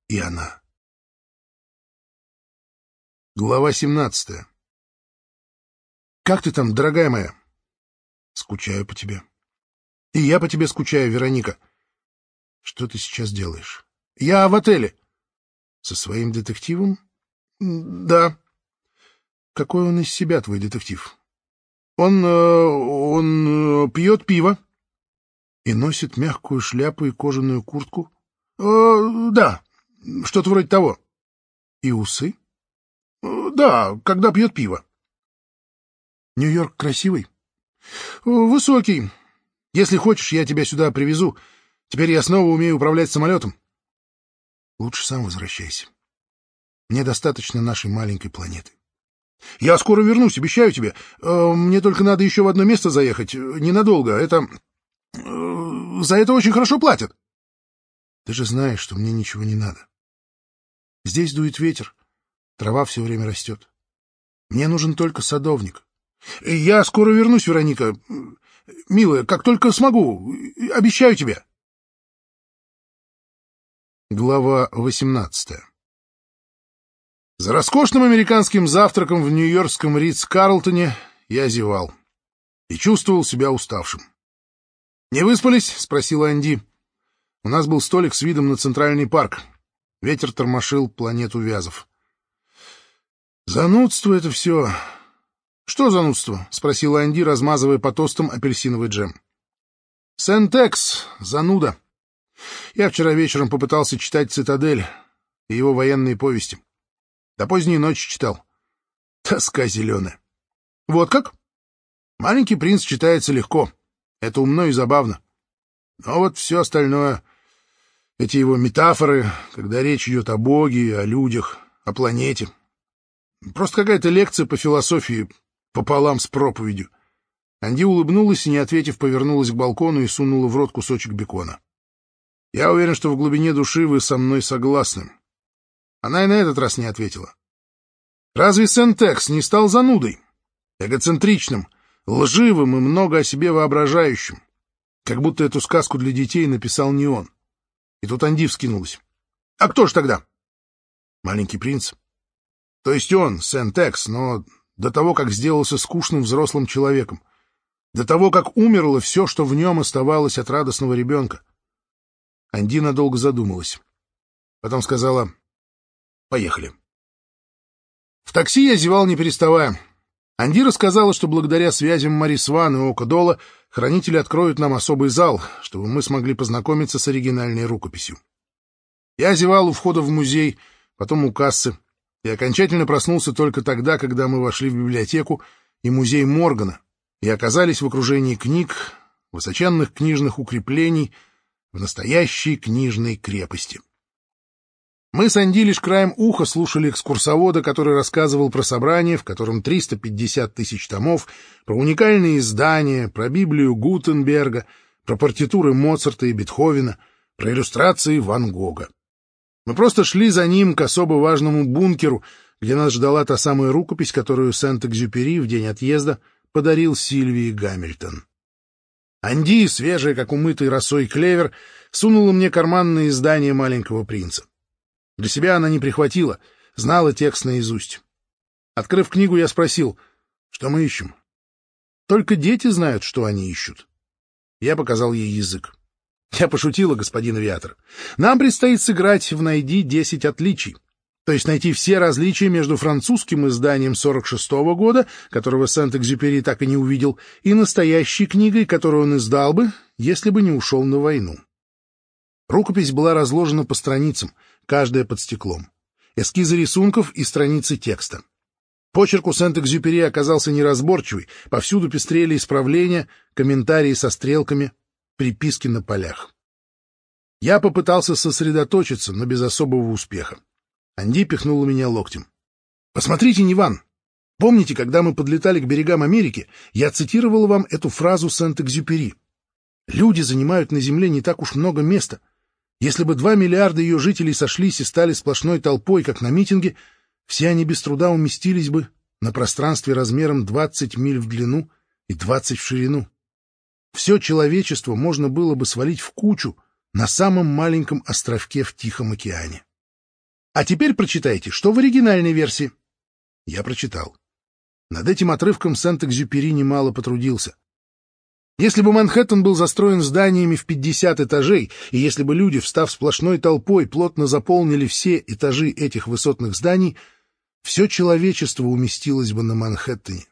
и она. Глава 17 «Как ты там, дорогая моя?» «Скучаю по тебе». «И я по тебе скучаю, Вероника». «Что ты сейчас делаешь?» «Я в отеле». «Со своим детективом?» «Да». Какой он из себя, твой детектив? Он... Э, он э, пьет пиво. И носит мягкую шляпу и кожаную куртку? Э, да, что-то вроде того. И усы? Да, когда пьет пиво. Нью-Йорк красивый? Высокий. Если хочешь, я тебя сюда привезу. Теперь я снова умею управлять самолетом. Лучше сам возвращайся. Мне достаточно нашей маленькой планеты. Я скоро вернусь, обещаю тебе. Э, мне только надо еще в одно место заехать. Ненадолго. Это... Э, за это очень хорошо платят. Ты же знаешь, что мне ничего не надо. Здесь дует ветер. Трава все время растет. Мне нужен только садовник. Я скоро вернусь, Вероника. Милая, как только смогу. Обещаю тебе. Глава восемнадцатая За роскошным американским завтраком в нью-йоркском Ридс-Карлтоне я зевал и чувствовал себя уставшим. «Не выспались?» — спросила Анди. У нас был столик с видом на центральный парк. Ветер тормошил планету Вязов. «Занудство это все!» «Что занудство?» — спросила Анди, размазывая по тостам апельсиновый джем. «Сентекс, зануда. Я вчера вечером попытался читать «Цитадель» и его военные повести. До поздней ночи читал. Тоска зеленая. Вот как? Маленький принц читается легко. Это умно и забавно. Но вот все остальное, эти его метафоры, когда речь идет о Боге, о людях, о планете. Просто какая-то лекция по философии пополам с проповедью. Анди улыбнулась и, не ответив, повернулась к балкону и сунула в рот кусочек бекона. Я уверен, что в глубине души вы со мной согласны. Она и на этот раз не ответила. Разве Сентекс не стал занудой, эгоцентричным, лживым и много о себе воображающим? Как будто эту сказку для детей написал не он. И тут Анди вскинулась. А кто ж тогда? Маленький принц. То есть он, Сентекс, но до того, как сделался скучным взрослым человеком, до того, как умерло все, что в нем оставалось от радостного ребенка. Анди надолго задумалась. Потом сказала «Поехали». В такси я зевал не переставая. Анди рассказала, что благодаря связям Марис Ван и Окадола хранители откроют нам особый зал, чтобы мы смогли познакомиться с оригинальной рукописью. Я зевал у входа в музей, потом у кассы, и окончательно проснулся только тогда, когда мы вошли в библиотеку и музей Моргана и оказались в окружении книг, высоченных книжных укреплений — в настоящей книжной крепости. Мы с Анди лишь краем уха слушали экскурсовода, который рассказывал про собрание, в котором 350 тысяч томов, про уникальные издания, про Библию Гутенберга, про партитуры Моцарта и Бетховена, про иллюстрации Ван Гога. Мы просто шли за ним к особо важному бункеру, где нас ждала та самая рукопись, которую Сент-Экзюпери в день отъезда подарил Сильвии Гамильтон. Анди, свежая, как умытый росой клевер, сунула мне карманное издание «Маленького принца». Для себя она не прихватила, знала текст наизусть. Открыв книгу, я спросил, что мы ищем. Только дети знают, что они ищут. Я показал ей язык. Я пошутила, господин авиатор. Нам предстоит сыграть в «Найди десять отличий» то есть найти все различия между французским изданием 46-го года, которого Сент-Экзюпери так и не увидел, и настоящей книгой, которую он издал бы, если бы не ушел на войну. Рукопись была разложена по страницам, каждая под стеклом. Эскизы рисунков и страницы текста. Почерк у Сент-Экзюпери оказался неразборчивый, повсюду пестрели исправления, комментарии со стрелками, приписки на полях. Я попытался сосредоточиться, но без особого успеха. Анди пихнула меня локтем. «Посмотрите, Ниван! Помните, когда мы подлетали к берегам Америки, я цитировал вам эту фразу Сент-Экзюпери? Люди занимают на Земле не так уж много места. Если бы два миллиарда ее жителей сошлись и стали сплошной толпой, как на митинге, все они без труда уместились бы на пространстве размером 20 миль в длину и 20 в ширину. Все человечество можно было бы свалить в кучу на самом маленьком островке в Тихом океане. А теперь прочитайте, что в оригинальной версии. Я прочитал. Над этим отрывком Сент-Экзюпери немало потрудился. Если бы Манхэттен был застроен зданиями в 50 этажей, и если бы люди, встав сплошной толпой, плотно заполнили все этажи этих высотных зданий, все человечество уместилось бы на Манхэттене.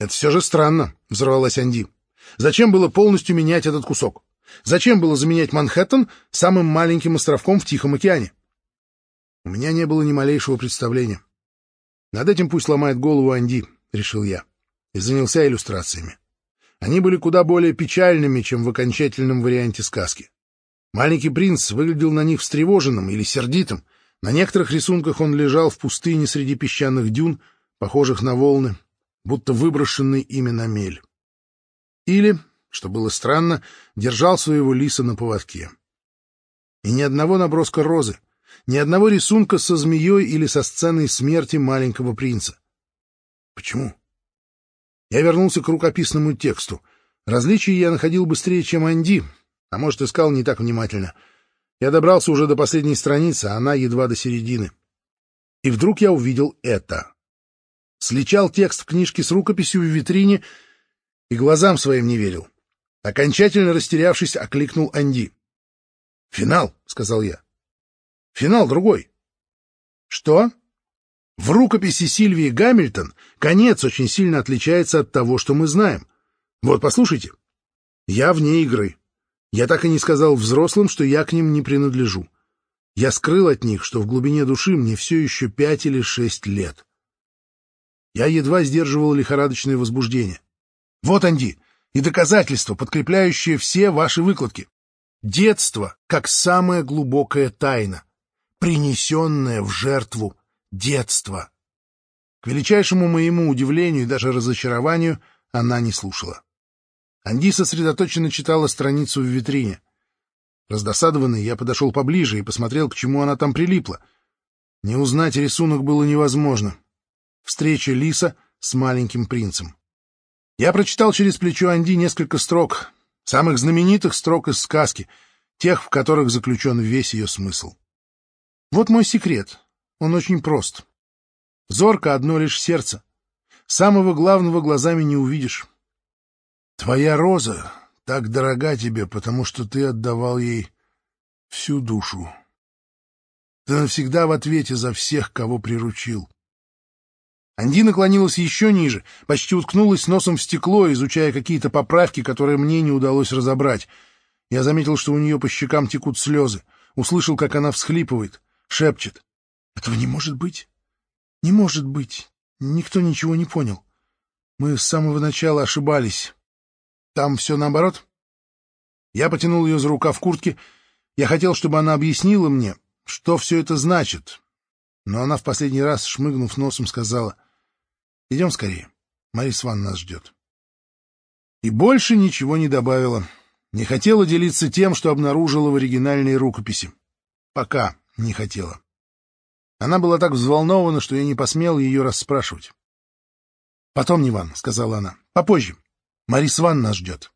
«Это все же странно», — взорвалась Анди. «Зачем было полностью менять этот кусок? Зачем было заменять Манхэттен самым маленьким островком в Тихом океане?» У меня не было ни малейшего представления. Над этим пусть ломает голову Анди, — решил я, и занялся иллюстрациями. Они были куда более печальными, чем в окончательном варианте сказки. Маленький принц выглядел на них встревоженным или сердитым. На некоторых рисунках он лежал в пустыне среди песчаных дюн, похожих на волны, будто выброшенный ими на мель. Или, что было странно, держал своего лиса на поводке. И ни одного наброска розы, Ни одного рисунка со змеей или со сценой смерти маленького принца. Почему? Я вернулся к рукописному тексту. Различия я находил быстрее, чем Анди, а может, искал не так внимательно. Я добрался уже до последней страницы, а она едва до середины. И вдруг я увидел это. Сличал текст в книжке с рукописью в витрине и глазам своим не верил. Окончательно растерявшись, окликнул Анди. «Финал», — сказал я. «Финал другой». «Что?» В рукописи Сильвии Гамильтон конец очень сильно отличается от того, что мы знаем. Вот, послушайте. Я вне игры. Я так и не сказал взрослым, что я к ним не принадлежу. Я скрыл от них, что в глубине души мне все еще пять или шесть лет. Я едва сдерживал лихорадочное возбуждение. Вот, Анди, и доказательства, подкрепляющие все ваши выкладки. Детство как самая глубокая тайна, принесенная в жертву детства. К величайшему моему удивлению и даже разочарованию она не слушала. Анди сосредоточенно читала страницу в витрине. Раздосадованный, я подошел поближе и посмотрел, к чему она там прилипла. Не узнать рисунок было невозможно. Встреча Лиса с маленьким принцем. Я прочитал через плечо Анди несколько строк, самых знаменитых строк из сказки, тех, в которых заключен весь ее смысл. Вот мой секрет. Он очень прост. Зорко одно лишь сердце. Самого главного глазами не увидишь. Твоя роза так дорога тебе, потому что ты отдавал ей всю душу. Ты навсегда в ответе за всех, кого приручил. Анди наклонилась еще ниже, почти уткнулась носом в стекло, изучая какие-то поправки, которые мне не удалось разобрать. Я заметил, что у нее по щекам текут слезы, услышал, как она всхлипывает, шепчет. Этого не может быть. Не может быть. Никто ничего не понял. Мы с самого начала ошибались. Там все наоборот. Я потянул ее за рукав куртки. Я хотел, чтобы она объяснила мне, что все это значит. Но она в последний раз, шмыгнув носом, сказала, «Идем скорее. Марис Ван нас ждет». И больше ничего не добавила. Не хотела делиться тем, что обнаружила в оригинальной рукописи. Пока не хотела. Она была так взволнована, что я не посмел ее расспрашивать. — Потом, Ниван, — сказала она, — попозже. Марис Ван нас ждет.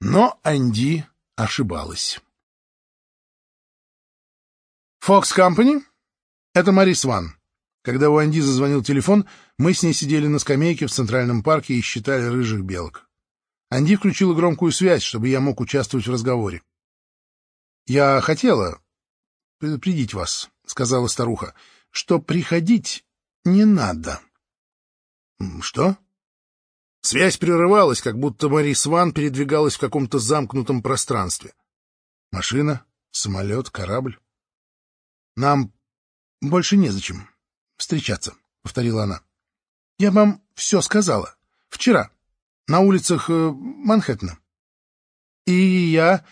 Но Анди ошибалась. «Фокс Компани?» «Это Марис Ван». Когда у Анди зазвонил телефон, мы с ней сидели на скамейке в Центральном парке и считали рыжих белок. Анди включила громкую связь, чтобы я мог участвовать в разговоре. «Я хотела предупредить вас», — сказала старуха, — что приходить не надо. — Что? Связь прерывалась, как будто Мари Сван передвигалась в каком-то замкнутом пространстве. Машина, самолет, корабль. — Нам больше незачем встречаться, — повторила она. — Я вам все сказала. Вчера. На улицах э, Манхэттена. И я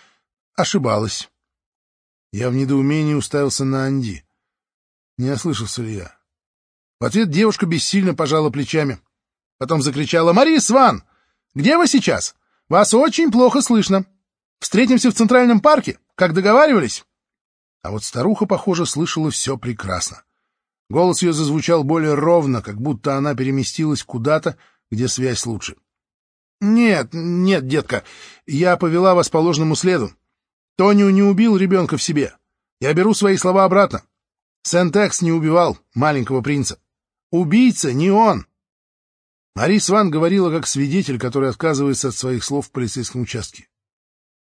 ошибалась. Я в недоумении уставился на Анди. Не ослышался ли я? В ответ девушка бессильно пожала плечами. Потом закричала «Марис Ван! Где вы сейчас? Вас очень плохо слышно. Встретимся в Центральном парке, как договаривались?» А вот старуха, похоже, слышала все прекрасно. Голос ее зазвучал более ровно, как будто она переместилась куда-то, где связь лучше. «Нет, нет, детка, я повела вас по ложному следу. Тонио не убил ребенка в себе. Я беру свои слова обратно. Сентекс не убивал маленького принца. Убийца не он. Марис Ван говорила как свидетель, который отказывается от своих слов в полицейском участке.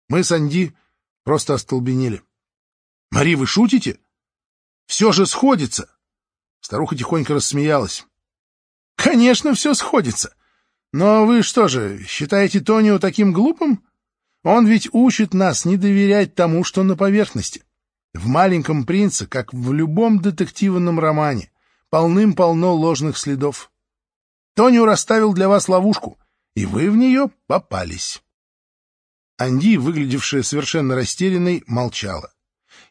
Мы с Анди просто остолбенели. — Мари, вы шутите? Все же сходится. Старуха тихонько рассмеялась. — Конечно, все сходится. Но вы что же, считаете Тонио таким глупым? Он ведь учит нас не доверять тому, что на поверхности. В «Маленьком принце», как в любом детективном романе, полным-полно ложных следов. Тонио расставил для вас ловушку, и вы в нее попались. Анди, выглядевшая совершенно растерянной, молчала.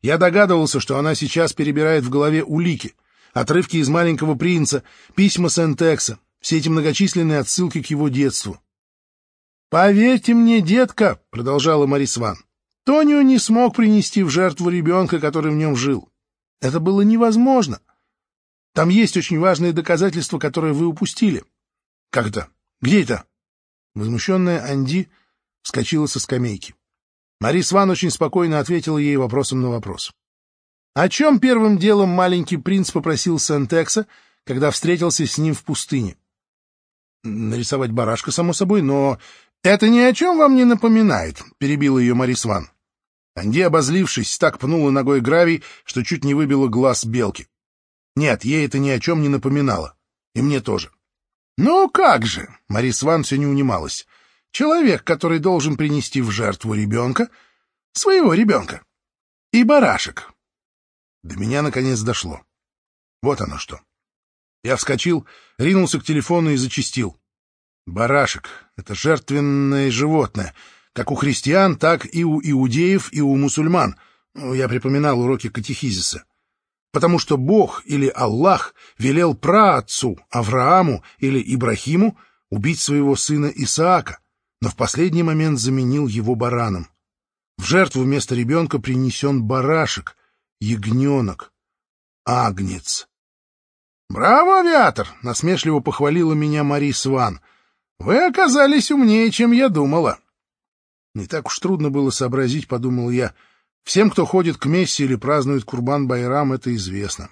Я догадывался, что она сейчас перебирает в голове улики, отрывки из «Маленького принца», письма Сентекса, все эти многочисленные отсылки к его детству. «Поверьте мне, детка», — продолжала Марис Ван, — «Тонио не смог принести в жертву ребенка, который в нем жил. Это было невозможно. Там есть очень важные доказательства, которые вы упустили. Как это? Где это? Возмущенная Анди вскочила со скамейки. Марис Ван очень спокойно ответила ей вопросом на вопрос. О чем первым делом маленький принц попросил Сентекса, когда встретился с ним в пустыне? Нарисовать барашка, само собой, но это ни о чем вам не напоминает, — перебила ее Марис Ван. Анди, обозлившись, так пнула ногой гравий, что чуть не выбила глаз белки. Нет, ей это ни о чем не напоминало. И мне тоже. «Ну как же!» — Марис Ван все не унималась. «Человек, который должен принести в жертву ребенка, своего ребенка, и барашек». До меня наконец дошло. Вот оно что. Я вскочил, ринулся к телефону и зачистил. Барашек — это жертвенное животное, как у христиан, так и у иудеев и у мусульман. Ну, я припоминал уроки катехизиса потому что Бог или Аллах велел праотцу Аврааму или Ибрахиму убить своего сына Исаака, но в последний момент заменил его бараном. В жертву вместо ребенка принесен барашек, ягненок, агнец. «Браво, авиатор!» — насмешливо похвалила меня Мари Сван. «Вы оказались умнее, чем я думала». Не так уж трудно было сообразить, подумал я, — Всем, кто ходит к Мессе или празднует Курбан-Байрам, это известно.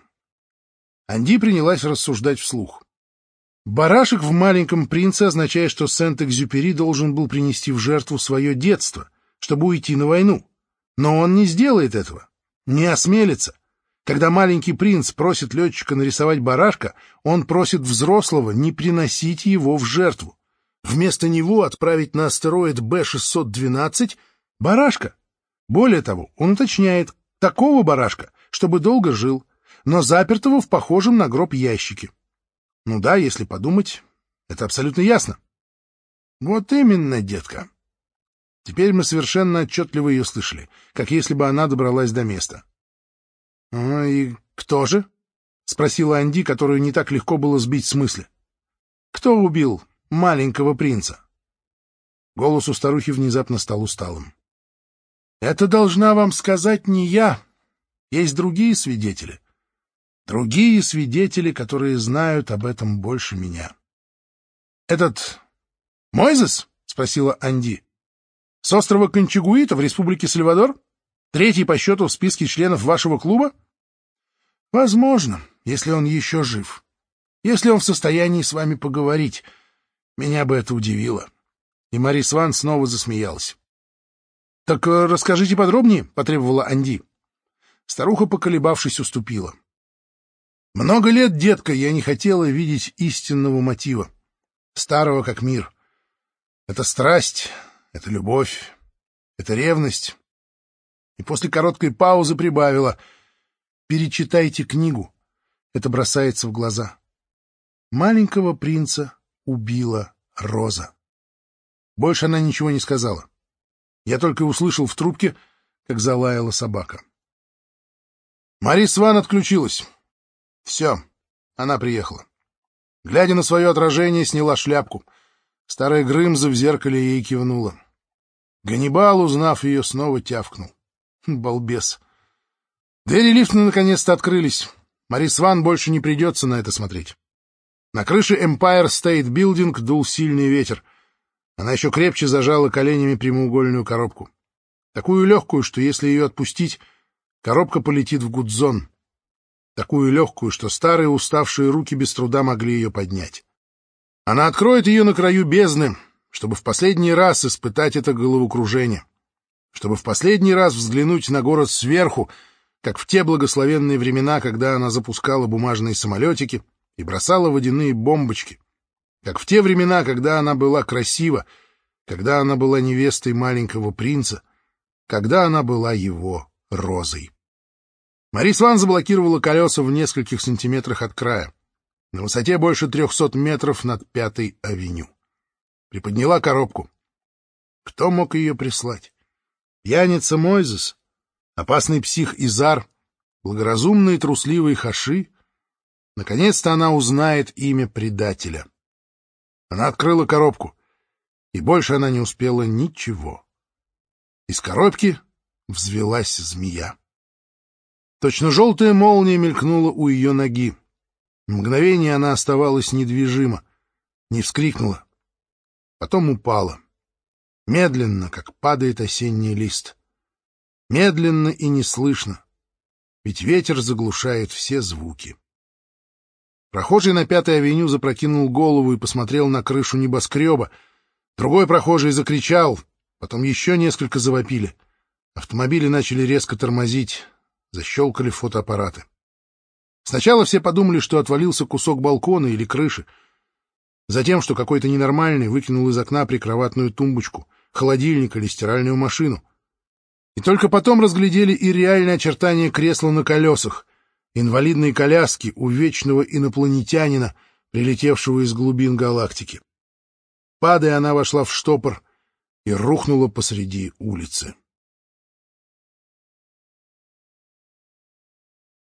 Анди принялась рассуждать вслух. Барашек в «Маленьком принце» означает, что Сент-Экзюпери должен был принести в жертву свое детство, чтобы уйти на войну. Но он не сделает этого, не осмелится. Когда маленький принц просит летчика нарисовать барашка, он просит взрослого не приносить его в жертву. Вместо него отправить на астероид Б-612 барашка. Более того, он уточняет, такого барашка, чтобы долго жил, но запертого в похожем на гроб ящике. Ну да, если подумать, это абсолютно ясно. Вот именно, детка. Теперь мы совершенно отчетливо ее слышали, как если бы она добралась до места. — Ну и кто же? — спросила Анди, которую не так легко было сбить с мысли. — Кто убил маленького принца? Голос у старухи внезапно стал усталым. Это должна вам сказать не я. Есть другие свидетели. Другие свидетели, которые знают об этом больше меня. Этот Мойзес? — спросила Анди. — С острова Кончагуита в республике Сальвадор? Третий по счету в списке членов вашего клуба? — Возможно, если он еще жив. Если он в состоянии с вами поговорить. Меня бы это удивило. И Марис Ван снова засмеялась. — Так э, расскажите подробнее, — потребовала Анди. Старуха, поколебавшись, уступила. — Много лет, детка, я не хотела видеть истинного мотива, старого как мир. Это страсть, это любовь, это ревность. И после короткой паузы прибавила «Перечитайте книгу». Это бросается в глаза. Маленького принца убила Роза. Больше она ничего не сказала. Я только услышал в трубке, как залаяла собака. Марис Ван отключилась. Все, она приехала. Глядя на свое отражение, сняла шляпку. Старая Грымза в зеркале ей кивнула. Ганнибал, узнав ее, снова тявкнул. Балбес. Двери лифта наконец-то открылись. Марис Ван больше не придется на это смотреть. На крыше Empire State Building дул сильный ветер. Она еще крепче зажала коленями прямоугольную коробку. Такую легкую, что если ее отпустить, коробка полетит в гудзон. Такую легкую, что старые уставшие руки без труда могли ее поднять. Она откроет ее на краю бездны, чтобы в последний раз испытать это головокружение, чтобы в последний раз взглянуть на город сверху, как в те благословенные времена, когда она запускала бумажные самолетики и бросала водяные бомбочки, как в те времена, когда она была красива, когда она была невестой маленького принца, когда она была его розой. Марис Ван заблокировала колеса в нескольких сантиметрах от края, на высоте больше трехсот метров над Пятой авеню. Приподняла коробку. Кто мог ее прислать? Пьяница Мойзес? Опасный псих Изар? Благоразумный и трусливый Хаши? Наконец-то она узнает имя предателя. Она открыла коробку, и больше она не успела ничего. Из коробки взвелась змея. Точно желтая молния мелькнула у ее ноги. Мгновение она оставалась недвижима, не вскрикнула. Потом упала. Медленно, как падает осенний лист. Медленно и неслышно, ведь ветер заглушает все звуки. Прохожий на Пятой авеню запрокинул голову и посмотрел на крышу небоскреба. Другой прохожий закричал, потом еще несколько завопили. Автомобили начали резко тормозить, защелкали фотоаппараты. Сначала все подумали, что отвалился кусок балкона или крыши. Затем, что какой-то ненормальный выкинул из окна прикроватную тумбочку, холодильник или стиральную машину. И только потом разглядели и реальные очертания кресла на колесах, инвалидные коляски у вечного инопланетянина, прилетевшего из глубин галактики. Падая, она вошла в штопор и рухнула посреди улицы.